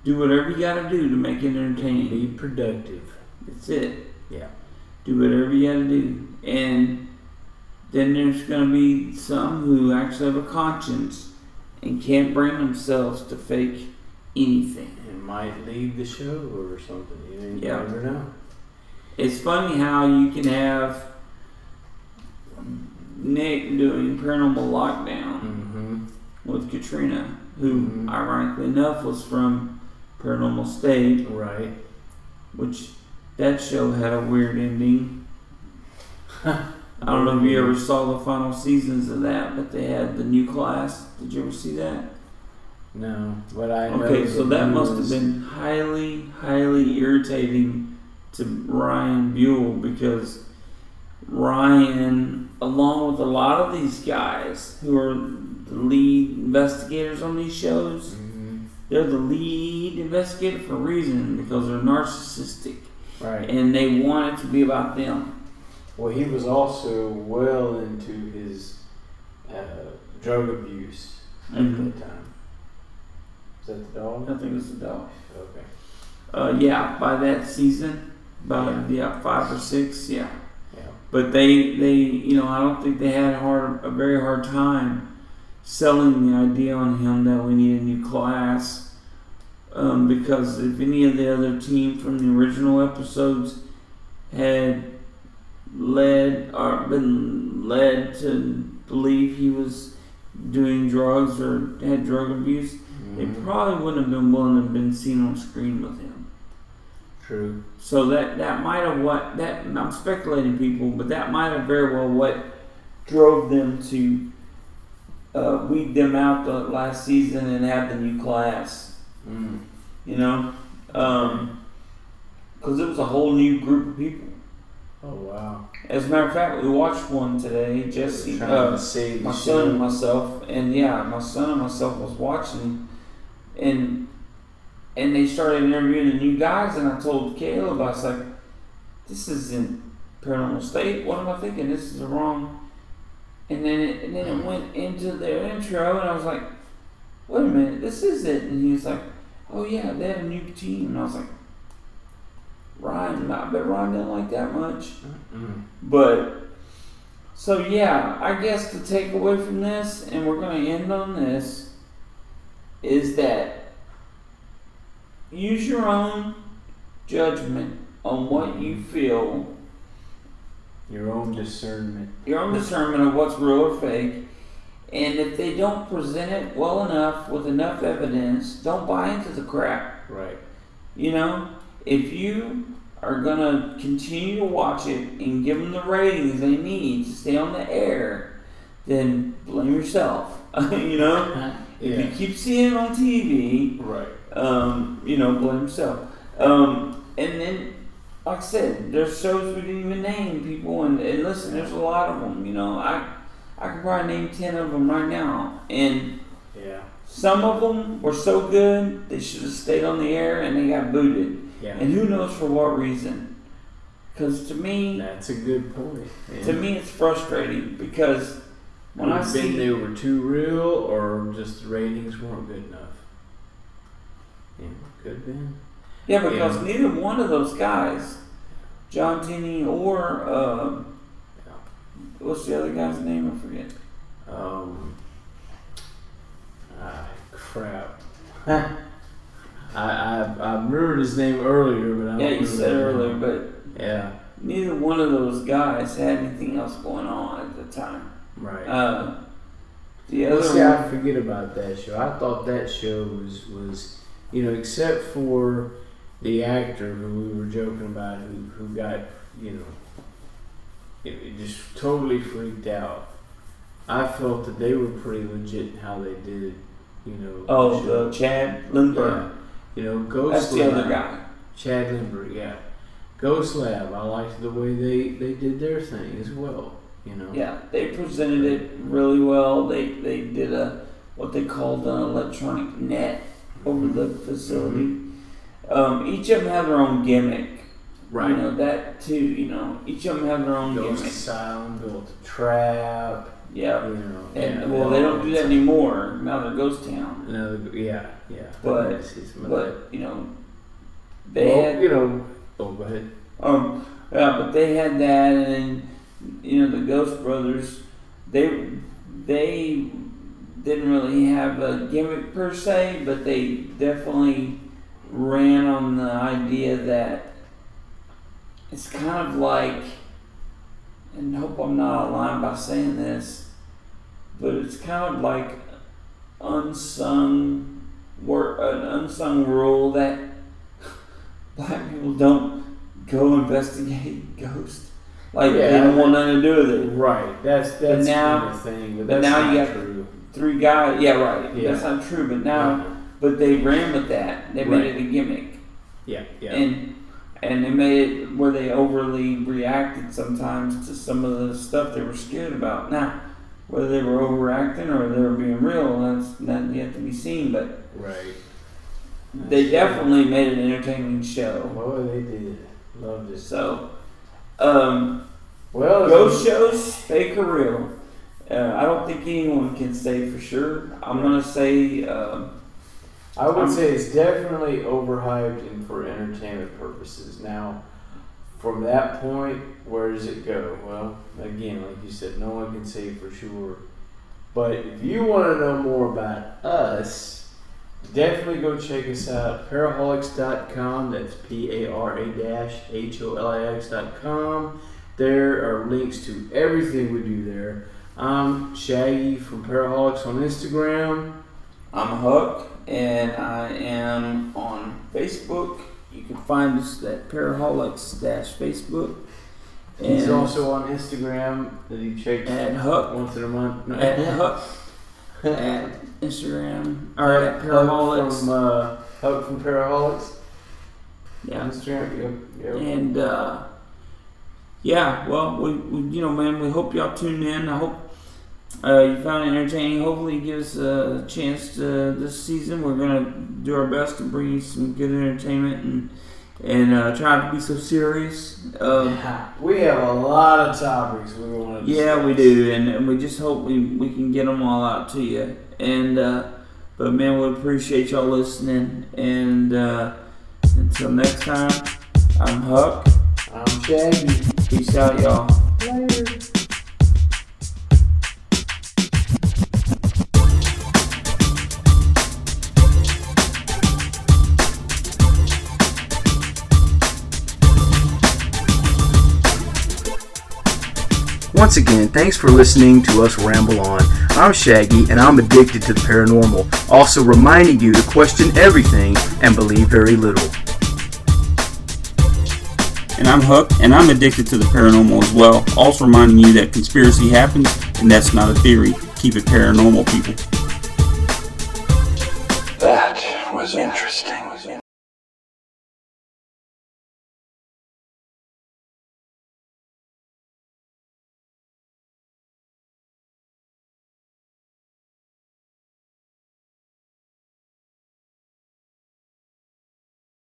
Do whatever you got to do to make it entertaining. Be productive. That's it. Yeah. Do whatever you got to do, and then there's going to be some who actually have a conscience and can't bring themselves to fake anything. It might leave the show or something. You, Yeah. never know. It's funny how you can have Nick doing paranormal lockdown Mm-hmm. with Katrina, who, Mhm. ironically enough, was from Paranormal State, Right. which that show had a weird ending. I don't know if you ever saw the final seasons of that, but they had the new class. Did you ever see that? No, but I. Okay, so that must have been highly, highly irritating to Ryan Buell because Ryan, along with a lot of these guys who are the lead investigators on these shows, Mhm. They're the lead investigator for a reason because they're narcissistic Right. and they want it to be about them. Well, he was also well into his uh, drug abuse at Mhm. that time. Is that the dog? I think it's a dog. Okay. Uh, yeah, by that season, about yeah. five or six, yeah. Yeah. But they, they, you know, I don't think they had a hard, a very hard time selling the idea on him that we need a new class. Um, because if any of the other team from the original episodes had led or been led to believe he was doing drugs or had drug abuse, they Mhm. probably wouldn't have been willing to have been seen on screen with him. True. So that that might have what that I'm speculating people, but that might have very well what drove them to uh, weed them out the last season and have the new class. Mm. You know, because it was a whole new group of people. Oh wow. As a matter of fact, we watched one today. Jesse, uh, to save my the son and myself, and yeah, my son and myself was watching, and and they started interviewing the new guys, and I told Caleb, I was like, "This isn't Paranormal State. What am I thinking? This is the wrong." And then it, and then it went into their intro, and I was like, "Wait a minute, this is it." And he was like, "Oh yeah, they have a new team," and I was like, "Ryan, I bet Ryan didn't like that much." Mm. But so yeah, I guess the takeaway from this, and we're gonna end on this, is that use your own judgment on what you feel, Your own discernment. your own discernment of what's real or fake, And if they don't present it well enough with enough evidence, don't buy into the crap. Right. You know, if you are gonna continue to watch it and give them the ratings they need to stay on the air, then blame yourself. you know, if you keep seeing it on TV, Right. um, you know, blame yourself. Um, and then, like I said, there's shows we didn't even name people, and, and listen, there's a lot of them. You know, I I can probably name ten of them right now, and Yeah. some of them were so good they should have stayed on the air, and they got booted. Yeah. And who knows for what reason? Because to me, That's a good point. To me, it's frustrating because when I Could have been they were too real, or just the ratings weren't good enough. Yeah, could have been. Yeah, because Yeah. neither one of those guys, John Tenney or uh, what's the other guy's name? I forget. Um. Ah, crap. I, I I remembered his name earlier, but I don't Yeah, you said earlier, but Yeah. neither one of those guys had anything else going on at the time. Right. Uh, the Well, other see, I one, forget about that show. I thought that show was, was you know, except for the actor who we were joking about, who, who got, you know, it, it just totally freaked out. I felt that they were pretty legit in how they did, you know. oh, the. Chad Lindberg. yeah, you know, Ghost That's the other guy. Chad Lindberg, yeah. Ghost Lab. I liked the way they, they did their thing as well. You know. Yeah, they presented it really well. They they did a what they called an electronic net over mm-hmm. the facility. Mm-hmm. Um, each of them have their own gimmick. Right. You know that too. You know, each of them have their own Ghost gimmick. sound, built a trap. Yeah. You know. And yeah, well, they don't do that anymore. Now they're Ghost Town. Another, yeah, yeah. But- Yes, it's some of that. But you know, they well, had you know. Oh, go ahead. um yeah, but they had that, and you know the Ghost Brothers. They they didn't really have a gimmick per se, but they definitely ran on the idea that it's kind of like, and hope I'm not lying by saying this, but it's kind of like unsung wor an unsung rule that black people don't go investigate ghosts. Like they don't want nothing to do with it. Right. That's that's now- the thing. But, but that's now not you got- true. Three guys, yeah, right. Yeah. That's not true, but now, but they ran with that. They made Right. it a gimmick, Yeah. Yeah. and and they made it where they overly reacted sometimes to some of the stuff they were scared about. Now, whether they were overacting or they were being real, that's not yet to be seen. But right. they definitely made an entertaining show. Oh, they did. Loved it. So, um, Well, Ghost shows, fake or real. Uh, I don't think anyone can say for sure. I'm gonna say um, I would Um, say it's definitely overhyped and for entertainment purposes. Now, from that point, where does it go? Well, again, like you said, no one can say for sure. But if you want to know more about us, definitely go check us out. Paraholix.com. That's P A R A dash H O L I X.com. There are links to everything we do there. I'm Shaggy from Paraholix on Instagram. I'm Huck, and I am on Facebook. You can find us at Paraholix dash Facebook. He's also on Instagram that he checks at Huck once in a month. at Huck at Instagram or at Paraholix. from uh, Huck from Paraholix. Yeah. Instagram. Yep. Yep. And uh, yeah, well, we, we you know, man, we hope y'all tune in. I hope uh, you found it entertaining. Hopefully, you give us a chance to, this season. We're gonna do our best to bring you some good entertainment and and uh, try not to be so serious. Um, we have a lot of topics we want to. Discuss. yeah, we do, and, and we just hope we, we can get them all out to you. And uh, but man, we appreciate y'all listening. And uh, until next time, I'm Huck. I'm Shaggy. Peace out, y'all. Once again, thanks for listening to us ramble on. I'm Shaggy, and I'm addicted to the paranormal, also reminding you to question everything and believe very little. And I'm Huck, and I'm addicted to the paranormal as well. Also reminding you that conspiracy happens, and that's not a theory. Keep it paranormal, people. That was interesting.